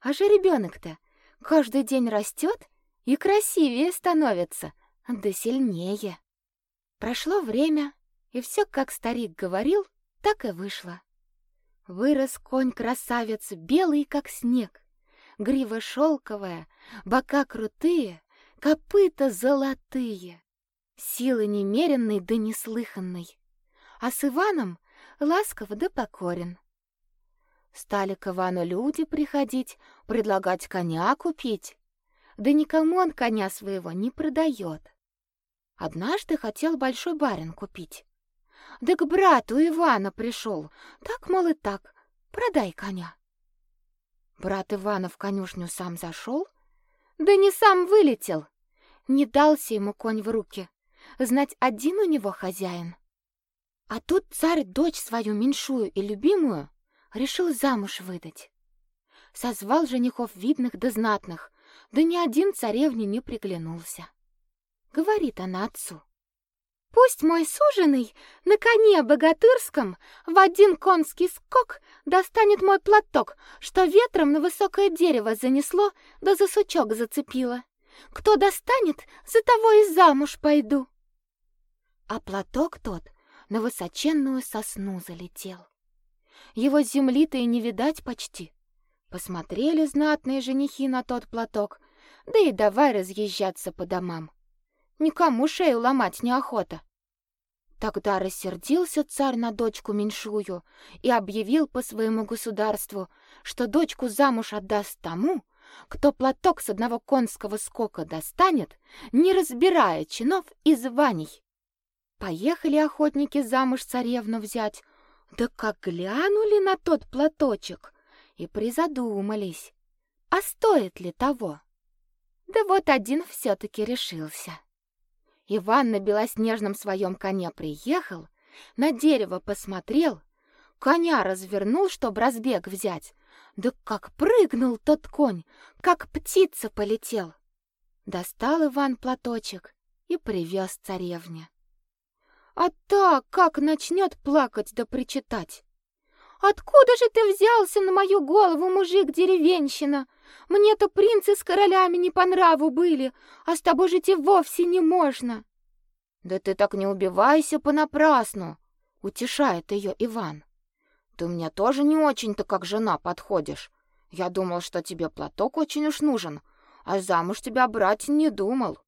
S1: А жеребенок-то каждый день растет и красивее становится,
S2: да сильнее. Прошло время, и все, как старик говорил, так и вышло. Вырос конь-красавец, белый, как снег. Грива шелковая, бока крутые, копыта золотые. Силы немеренной да неслыханной. А с Иваном ласков да покорен. Стали к Ивану люди приходить, предлагать коня купить. Да никому он коня своего не продает. Однажды хотел большой барин купить. Да к брату Ивана пришел. Так, мол, и так, продай коня. Брат Ивана в конюшню сам зашел, да не сам вылетел. Не дался ему конь в руки. Знать, один у него хозяин. А тут царь дочь свою меньшую и любимую решил замуж выдать. Созвал женихов видных да знатных, да ни один царевне не приглянулся. Говорит она отцу. Пусть мой суженый на коне богатырском в один конский скок достанет мой платок, что ветром на высокое дерево занесло, да за сучок зацепило. Кто достанет, за того и замуж пойду. А платок тот на высоченную сосну залетел. Его земли-то и не видать почти. Посмотрели знатные женихи на тот платок, да и давай разъезжаться по домам. Никому шею ломать неохота. Тогда рассердился царь на дочку меньшую и объявил по своему государству, что дочку замуж отдаст тому, кто платок с одного конского скока достанет, не разбирая чинов и званий. Поехали охотники замуж царевну взять, да как глянули на тот платочек и призадумались, а стоит ли того. Да вот один все-таки решился. Иван на белоснежном своем коне приехал, на дерево посмотрел, коня развернул, чтобы разбег взять. Да как прыгнул тот конь, как птица полетел. Достал Иван платочек и привез царевне. А та как начнет плакать да причитать. Откуда же ты взялся на мою голову, мужик-деревенщина? Мне-то принцы с королями не по нраву были, а с тобой жить и вовсе не можно. Да ты так не убивайся понапрасну, утешает ее Иван. Ты мне тоже не очень-то как жена подходишь. Я думал, что тебе платок очень уж нужен, а замуж тебя брать не думал.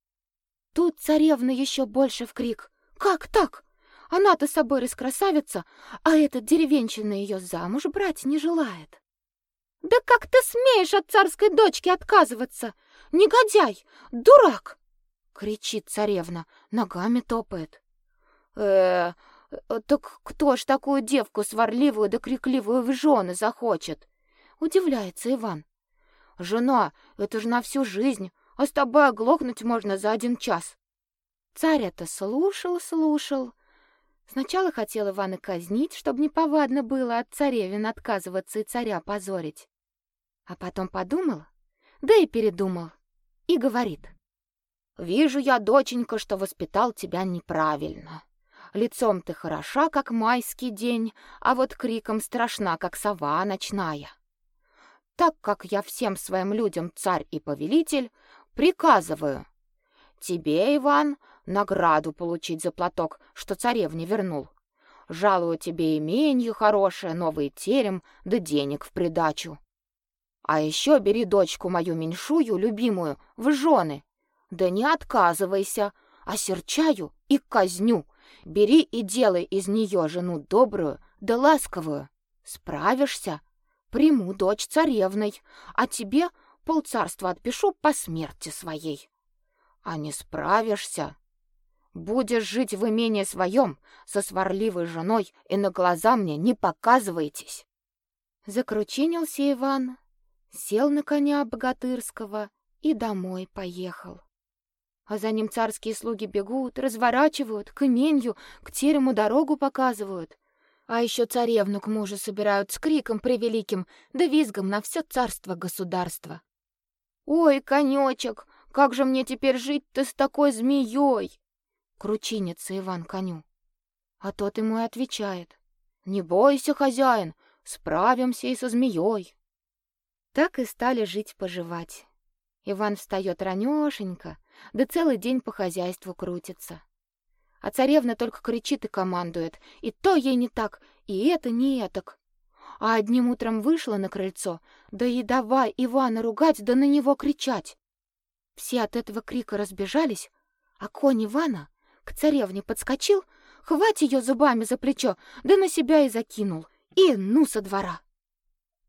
S2: Тут царевна еще больше в крик. Как так? Она-то собой раскрасавица, а этот деревенщина ее замуж брать не желает. Да как ты смеешь от царской дочки отказываться? Негодяй, дурак! кричит царевна, ногами топает. Э, -э так кто ж такую девку сварливую да крикливую в жены захочет? Удивляется Иван. Жена, это же на всю жизнь, а с тобой оглохнуть можно за один час. Царь это слушал, слушал, Сначала хотел Ивана казнить, чтобы неповадно было от царевин отказываться и царя позорить. А потом подумал, да и передумал, и говорит. «Вижу я, доченька, что воспитал тебя неправильно. Лицом ты хороша, как майский день, а вот криком страшна, как сова ночная. Так как я всем своим людям царь и повелитель, приказываю. Тебе, Иван, награду получить за платок, что царевне вернул. Жалую тебе именье хорошее, новый терем, да денег в придачу. А еще бери дочку мою меньшую, любимую, в жены. Да не отказывайся, а серчаю и казню. Бери и делай из нее жену добрую да ласковую. Справишься? Приму дочь царевной, а тебе полцарства отпишу по смерти своей. А не справишься, Будешь жить в имении своем со сварливой женой и на глаза мне не показывайтесь. Закручинился Иван, сел на коня богатырского и домой поехал. А за ним царские слуги бегут, разворачивают, к именью, к терему дорогу показывают. А еще царевну к мужу собирают с криком превеликим, да визгом на все царство-государство. «Ой, конечек, как же мне теперь жить-то с такой змеей?» Кручинится Иван коню. А тот ему и отвечает: "Не бойся, хозяин, справимся и со змеей". Так и стали жить поживать. Иван встает ранешенько, да целый день по хозяйству крутится. А царевна только кричит и командует, и то ей не так, и это не этак. А одним утром вышла на крыльцо, да и давай Ивана ругать, да на него кричать. Все от этого крика разбежались, а конь Ивана к царевне подскочил, хвать ее зубами за плечо, да на себя и закинул, и ну со двора.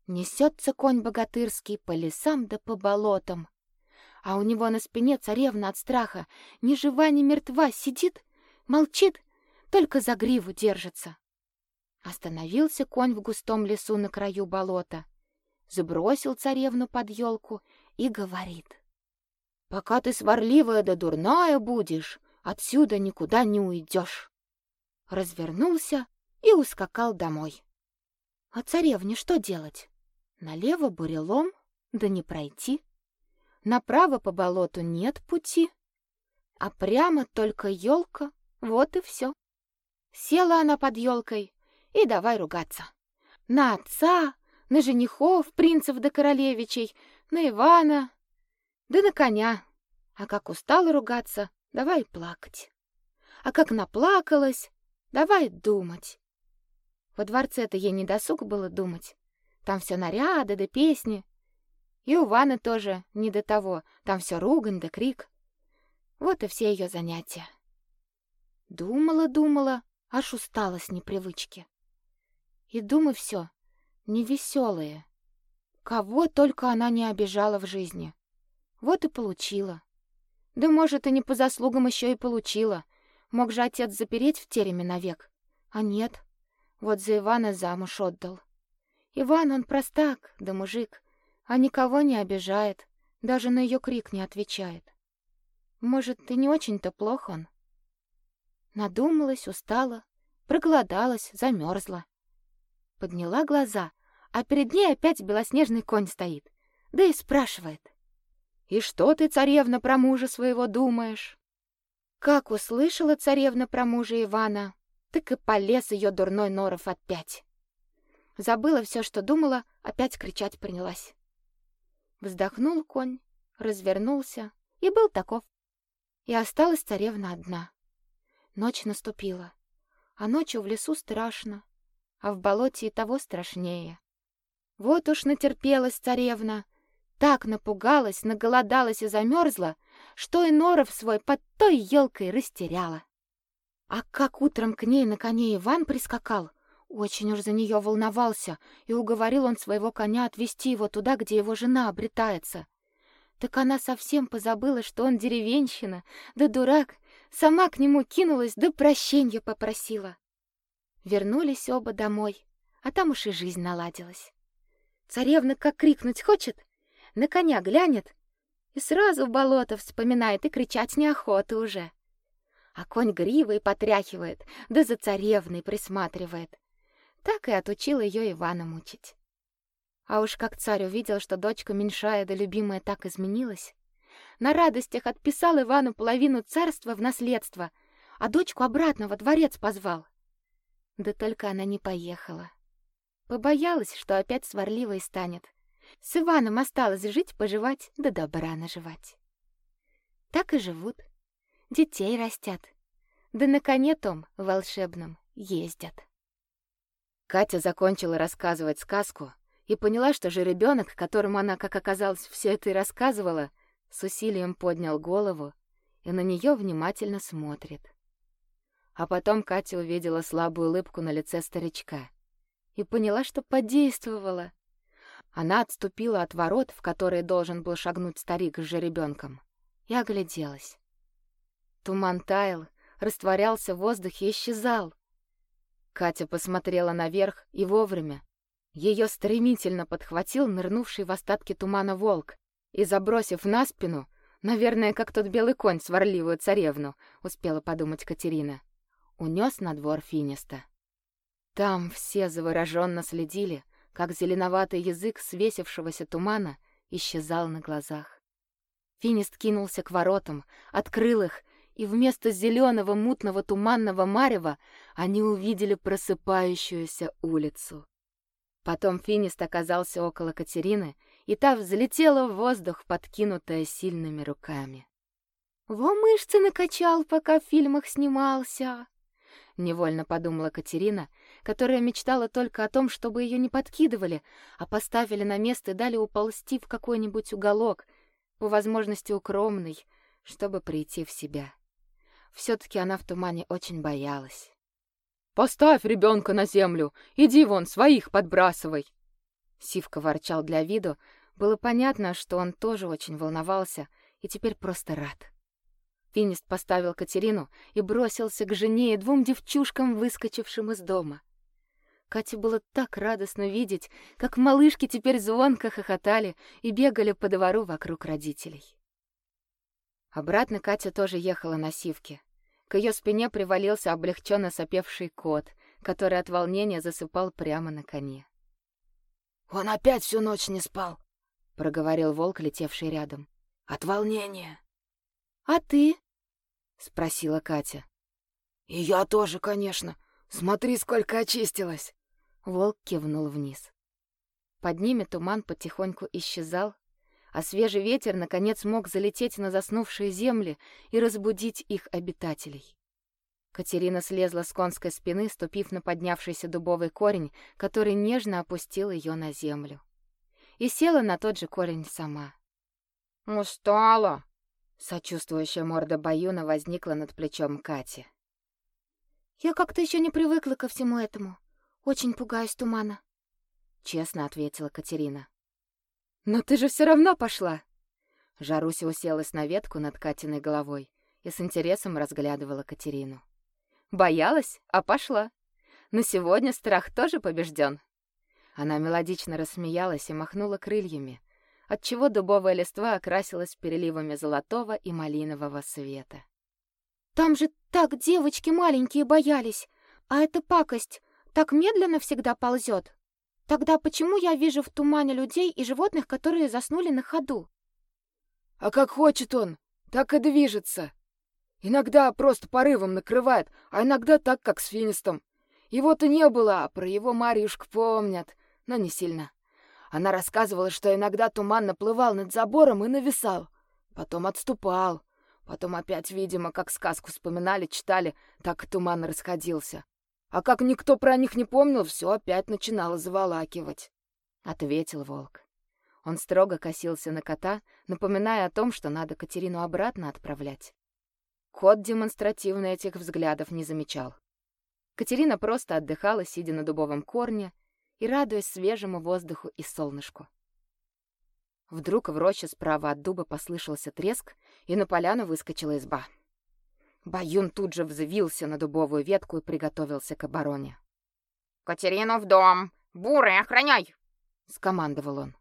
S2: Несется конь богатырский по лесам да по болотам, а у него на спине царевна от страха, ни жива, ни мертва, сидит, молчит, только за гриву держится. Остановился конь в густом лесу на краю болота, забросил царевну под елку и говорит. «Пока ты сварливая да дурная будешь, отсюда никуда не уйдешь». Развернулся и ускакал домой. А царевне что делать? Налево бурелом, да не пройти. Направо по болоту нет пути, а прямо только елка, вот и все. Села она под елкой и давай ругаться. На отца, на женихов, принцев да королевичей, на Ивана, да на коня. А как устала ругаться, давай плакать. А как наплакалась, давай думать. Во дворце-то ей не досуг было думать. Там все наряды да песни. И у Ваны тоже не до того. Там все ругань да крик. Вот и все ее занятия. Думала, думала, аж устала с непривычки. И думы все невеселые. Кого только она не обижала в жизни. Вот и получила. Да, может, и не по заслугам еще и получила. Мог же отец запереть в тереме навек. А нет. Вот за Ивана замуж отдал. Иван, он простак, да мужик, а никого не обижает, даже на ее крик не отвечает. Может, и не очень-то плох он. Надумалась, устала, проголодалась, замерзла. Подняла глаза, а перед ней опять белоснежный конь стоит, да и спрашивает. «И что ты, царевна, про мужа своего думаешь?» Как услышала царевна про мужа Ивана, так и полез ее дурной норов опять. Забыла все, что думала, опять кричать принялась. Вздохнул конь, развернулся и был таков. И осталась царевна одна. Ночь наступила, а ночью в лесу страшно, а в болоте и того страшнее. Вот уж натерпелась царевна, так напугалась, наголодалась и замерзла, что и норов свой под той елкой растеряла. А как утром к ней на коне Иван прискакал, очень уж за нее волновался, и уговорил он своего коня отвезти его туда, где его жена обретается. Так она совсем позабыла, что он деревенщина, да дурак, сама к нему кинулась, да прощенья попросила. Вернулись оба домой, а там уж и жизнь наладилась. Царевна как крикнуть хочет, на коня глянет и сразу в болото вспоминает и кричать неохота уже а конь гривой потряхивает, да за царевной присматривает. Так и отучил ее Ивана мучить. А уж как царь увидел, что дочка меньшая да любимая так изменилась, на радостях отписал Ивану половину царства в наследство, а дочку обратно во дворец позвал. Да только она не поехала. Побоялась, что опять сварливой станет. С Иваном осталось жить-поживать да добра наживать. Так и живут детей растят. Да на коне том волшебном ездят.
S1: Катя закончила рассказывать сказку и поняла, что же ребенок, которому она, как оказалось, все это и рассказывала, с усилием поднял голову и на нее внимательно смотрит. А потом Катя увидела слабую улыбку на лице старичка и поняла, что подействовала. Она отступила от ворот, в которые должен был шагнуть старик с жеребенком, и огляделась. Туман таял, растворялся в воздухе и исчезал. Катя посмотрела наверх и вовремя. Ее стремительно подхватил нырнувший в остатки тумана волк и, забросив на спину, наверное, как тот белый конь сварливую царевну, успела подумать Катерина, унес на двор Финиста. Там все завороженно следили, как зеленоватый язык свесившегося тумана исчезал на глазах. Финист кинулся к воротам, открыл их и вместо зеленого мутного туманного марева они увидели просыпающуюся улицу. Потом Финист оказался около Катерины, и та взлетела в воздух, подкинутая сильными руками.
S2: Во мышцы накачал, пока в фильмах снимался. Невольно подумала Катерина, которая мечтала только о том, чтобы ее не подкидывали, а поставили на место и дали уползти в какой-нибудь уголок, по возможности укромный, чтобы прийти в себя. все таки она в тумане очень боялась.
S4: «Поставь ребенка на землю! Иди вон, своих подбрасывай!»
S2: Сивка ворчал для виду. Было понятно, что он тоже очень волновался и теперь просто рад. Финист поставил Катерину и бросился к жене и двум девчушкам, выскочившим из дома. Кате было так радостно видеть, как малышки теперь звонко хохотали и бегали по двору вокруг родителей. Обратно Катя тоже ехала на сивке. К ее спине привалился облегченно сопевший кот, который от волнения засыпал прямо на коне.
S6: «Он опять всю ночь не спал», — проговорил волк, летевший рядом. «От волнения».
S2: «А ты?»
S6: — спросила Катя. «И я тоже, конечно. Смотри, сколько очистилось!»
S2: Волк кивнул вниз. Под ними туман потихоньку исчезал, а свежий ветер наконец мог залететь на заснувшие земли и разбудить их обитателей. Катерина слезла с конской спины, ступив на поднявшийся дубовый корень, который нежно опустил ее на землю. И села на тот же корень сама.
S1: «Устала!»
S2: Сочувствующая морда Баюна возникла над плечом Кати. «Я как-то еще не привыкла ко всему этому. Очень пугаюсь тумана», — честно ответила Катерина.
S4: Но ты же все равно пошла.
S2: Жаруся уселась на ветку над Катиной головой и с интересом разглядывала Катерину.
S4: Боялась, а пошла. Но сегодня страх тоже побежден.
S2: Она мелодично рассмеялась и махнула крыльями, отчего дубовая листва окрасилась переливами золотого и малинового света. Там же так девочки маленькие боялись, а эта пакость так медленно всегда ползет. Тогда почему я вижу в тумане людей и животных, которые заснули на ходу?
S6: А как хочет он, так и движется. Иногда просто порывом накрывает, а иногда так, как с Финистом. Его-то не было, а про его Марьюшку помнят, но не сильно. Она рассказывала, что иногда туман наплывал над забором и нависал, потом отступал, потом опять, видимо, как сказку вспоминали, читали, так и туман расходился. А как никто про них не помнил, все опять начинало заволакивать, ответил волк.
S2: Он строго косился на кота, напоминая о том, что надо Катерину обратно отправлять. Кот демонстративно этих взглядов не замечал. Катерина просто отдыхала, сидя на дубовом корне и радуясь свежему воздуху и солнышку. Вдруг в роще справа от дуба послышался треск, и на поляну выскочила изба. Баюн тут же взвился на дубовую ветку и приготовился к обороне.
S3: «Катерину в дом! Буры, охраняй!»
S2: — скомандовал он.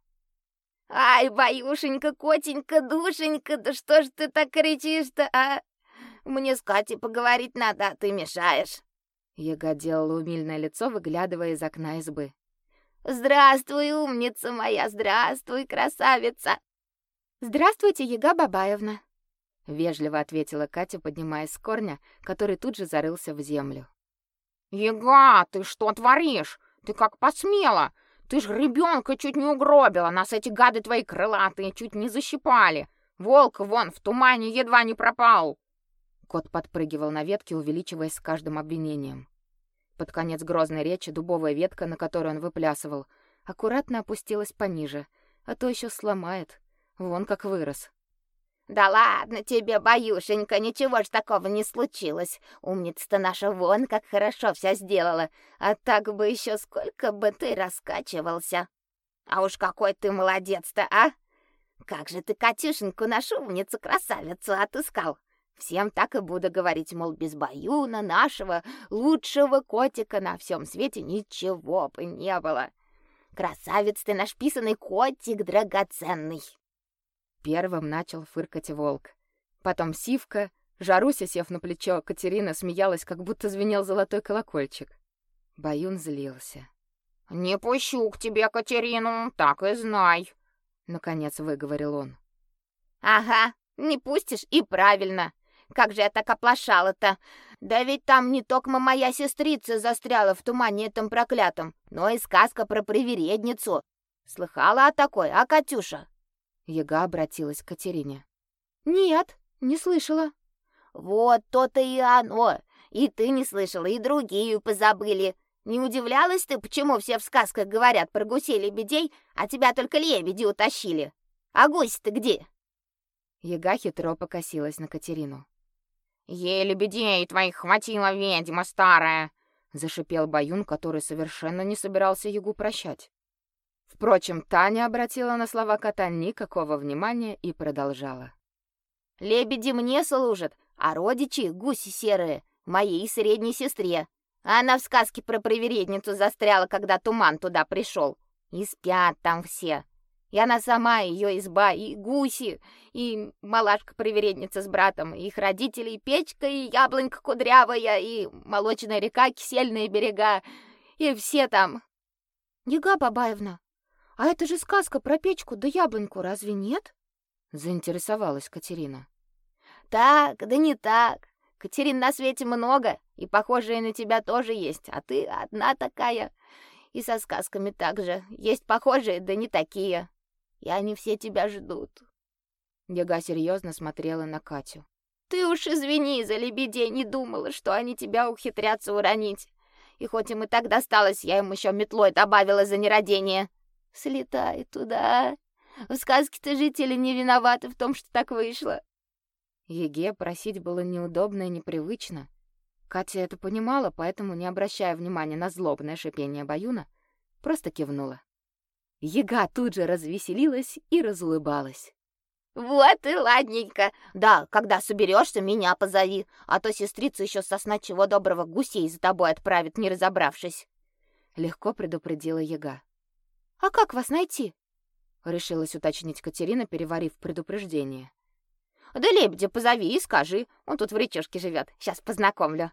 S5: «Ай, Баюшенька, котенька, душенька, да что ж ты так кричишь-то, а? Мне с Катей поговорить надо, а ты мешаешь».
S2: Яга делала умильное лицо, выглядывая из окна избы.
S5: «Здравствуй, умница моя, здравствуй, красавица!»
S2: «Здравствуйте, Яга Бабаевна!» вежливо ответила Катя, поднимаясь с корня, который тут же зарылся в землю.
S3: Ега, ты что творишь? Ты как посмела? Ты ж ребенка чуть не угробила, нас эти гады твои крылатые чуть не защипали. Волк вон в тумане едва не пропал.
S2: Кот подпрыгивал на ветке, увеличиваясь с каждым обвинением. Под конец грозной речи дубовая ветка, на которой он выплясывал, аккуратно опустилась пониже, а то еще сломает. Вон как вырос.
S5: Да ладно тебе, Баюшенька, ничего ж такого не случилось. Умница-то наша вон как хорошо вся сделала. А так бы еще сколько бы ты раскачивался. А уж какой ты молодец-то, а? Как же ты Катюшеньку, нашу умницу-красавицу, отыскал? Всем так и буду говорить, мол, без Баюна, нашего лучшего котика на всем свете ничего бы не было. Красавец ты наш писаный котик драгоценный.
S2: Первым начал фыркать волк. Потом Сивка, Жаруся, сев на плечо, Катерина смеялась, как будто звенел золотой колокольчик. Баюн злился.
S3: «Не пущу к тебе Катерину, так и знай», — наконец выговорил он.
S5: «Ага, не пустишь, и правильно. Как же я так оплошала-то? Да ведь там не только моя сестрица застряла в тумане этом проклятом, но и сказка про привередницу. Слыхала о такой, а, Катюша?»
S2: Яга обратилась к Катерине. «Нет, Не слышала.
S5: Вот то-то и оно. И ты не слышала, и другие позабыли. Не удивлялась ты, почему все в сказках говорят про гусей-лебедей, а тебя только лебеди утащили? А гусь-то где?
S1: Яга хитро покосилась на Катерину.
S3: Ей лебедей твоих хватило, ведьма старая,
S1: зашипел Баюн, который совершенно не собирался Ягу прощать. Впрочем, Таня обратила на слова кота никакого внимания и продолжала.
S5: Лебеди мне служат, а родичи гуси серые моей средней сестре. Она в сказке про привередницу застряла, когда туман туда пришел. И спят там все. И она сама, ее изба, и гуси, и малашка-привередница с братом, и их родители, и печка, и яблонька кудрявая, и молочная река, кисельные берега, и все там.
S2: Ега Бабаевна, а это же сказка про печку да яблоньку, разве нет?
S1: Заинтересовалась Катерина.
S5: Так, да не так. Катерин на свете много, и похожие на тебя тоже есть, а ты одна такая. И со сказками также. Есть похожие, да не такие. И они все тебя ждут.
S1: Яга серьезно смотрела на Катю.
S5: Ты уж извини за лебедей, не думала, что они тебя ухитрятся уронить. И хоть им и так досталось, я им еще метлой добавила за нерадение. Слетай туда. В сказке-то жители не виноваты в том, что так вышло.
S1: Еге просить было неудобно и непривычно. Катя это понимала, поэтому, не обращая внимания на злобное шипение Баюна, просто кивнула. Ега тут же развеселилась и разулыбалась.
S5: Вот и ладненько. Да, когда соберешься, меня позови, а то сестрица еще сосна чего доброго гусей за тобой отправит, не разобравшись.
S1: Легко предупредила Ега.
S2: А как вас найти?
S1: решилась уточнить Катерина, переварив предупреждение.
S5: Да лебедя позови и скажи, он тут в речушке живет. Сейчас познакомлю.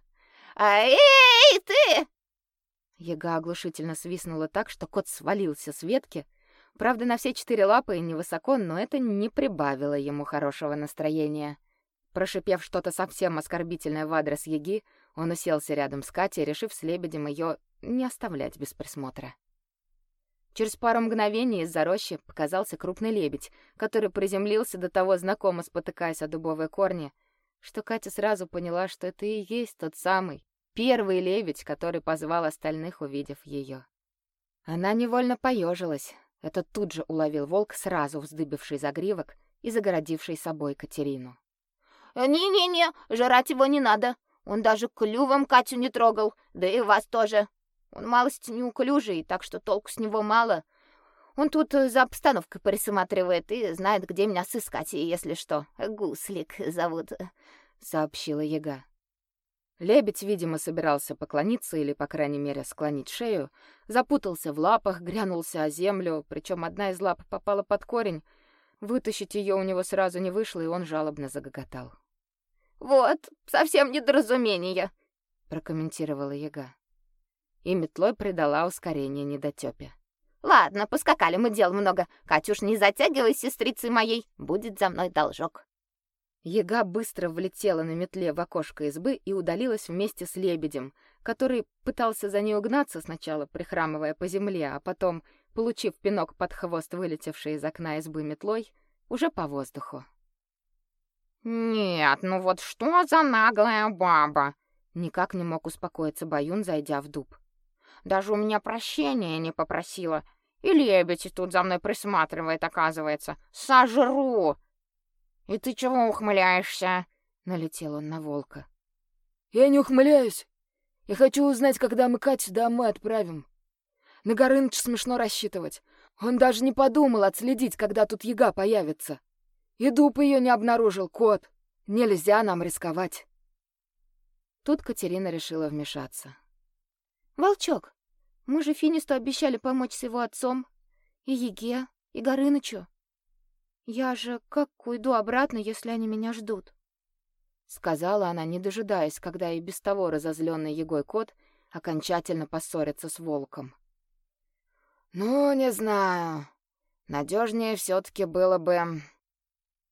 S5: А, эй, ты!
S1: Яга оглушительно свистнула так, что кот свалился с ветки. Правда, на все четыре лапы и невысоко, но это не прибавило ему хорошего настроения. Прошипев что-то совсем оскорбительное в адрес Яги, он уселся рядом с Катей, решив с лебедем ее не оставлять без присмотра. Через пару мгновений из-за рощи показался крупный лебедь, который приземлился до того знакомо спотыкаясь о дубовые корни, что Катя сразу поняла, что это и есть тот самый первый лебедь, который позвал остальных, увидев ее. Она невольно поежилась. Это тут же уловил волк, сразу вздыбивший загривок и загородивший собой Катерину.
S5: «Не-не-не, жрать его не надо. Он даже клювом Катю не трогал, да и вас тоже. Он малость неуклюжий, так что толку с него мало. Он тут за обстановкой присматривает и знает, где меня сыскать, если что. Гуслик зовут, сообщила Яга.
S1: Лебедь, видимо, собирался поклониться или, по крайней мере, склонить шею, запутался в лапах, грянулся о землю, причем одна из лап попала под корень. Вытащить ее у него сразу не вышло, и он жалобно загоготал.
S5: «Вот, совсем недоразумение», —
S1: прокомментировала Яга и метлой придала ускорение недотёпе.
S5: Ладно, поскакали мы дел много. Катюш, не затягивай сестрицей моей, будет за мной должок.
S1: Ега быстро влетела на метле в окошко избы и удалилась вместе с лебедем, который пытался за ней угнаться сначала, прихрамывая по земле, а потом, получив пинок под хвост вылетевшей из окна избы метлой, уже по воздуху.
S3: Нет, ну вот что за наглая баба?
S1: Никак не мог успокоиться Баюн, зайдя в дуб.
S3: Даже у меня прощения не попросила. И лебедь тут за мной присматривает, оказывается. Сожру. И ты чего ухмыляешься? Налетел он на волка.
S6: Я не ухмыляюсь. Я хочу узнать, когда мы Катю домой отправим. На Горыныч смешно рассчитывать. Он даже не подумал отследить, когда тут яга появится. И дуб ее не обнаружил, кот. Нельзя нам рисковать.
S1: Тут Катерина решила вмешаться.
S2: Волчок, мы же Финисту обещали помочь с его отцом. И Еге, и Горынычу. Я же как уйду обратно, если они меня ждут?
S1: Сказала она, не дожидаясь, когда и без того разозленный Егой кот окончательно поссорится с волком.
S6: «Ну, не знаю. Надежнее все-таки было бы...»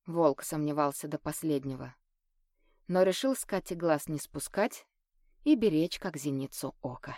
S1: Волк сомневался до последнего. Но решил с Кати глаз не спускать и беречь как зеницу ока.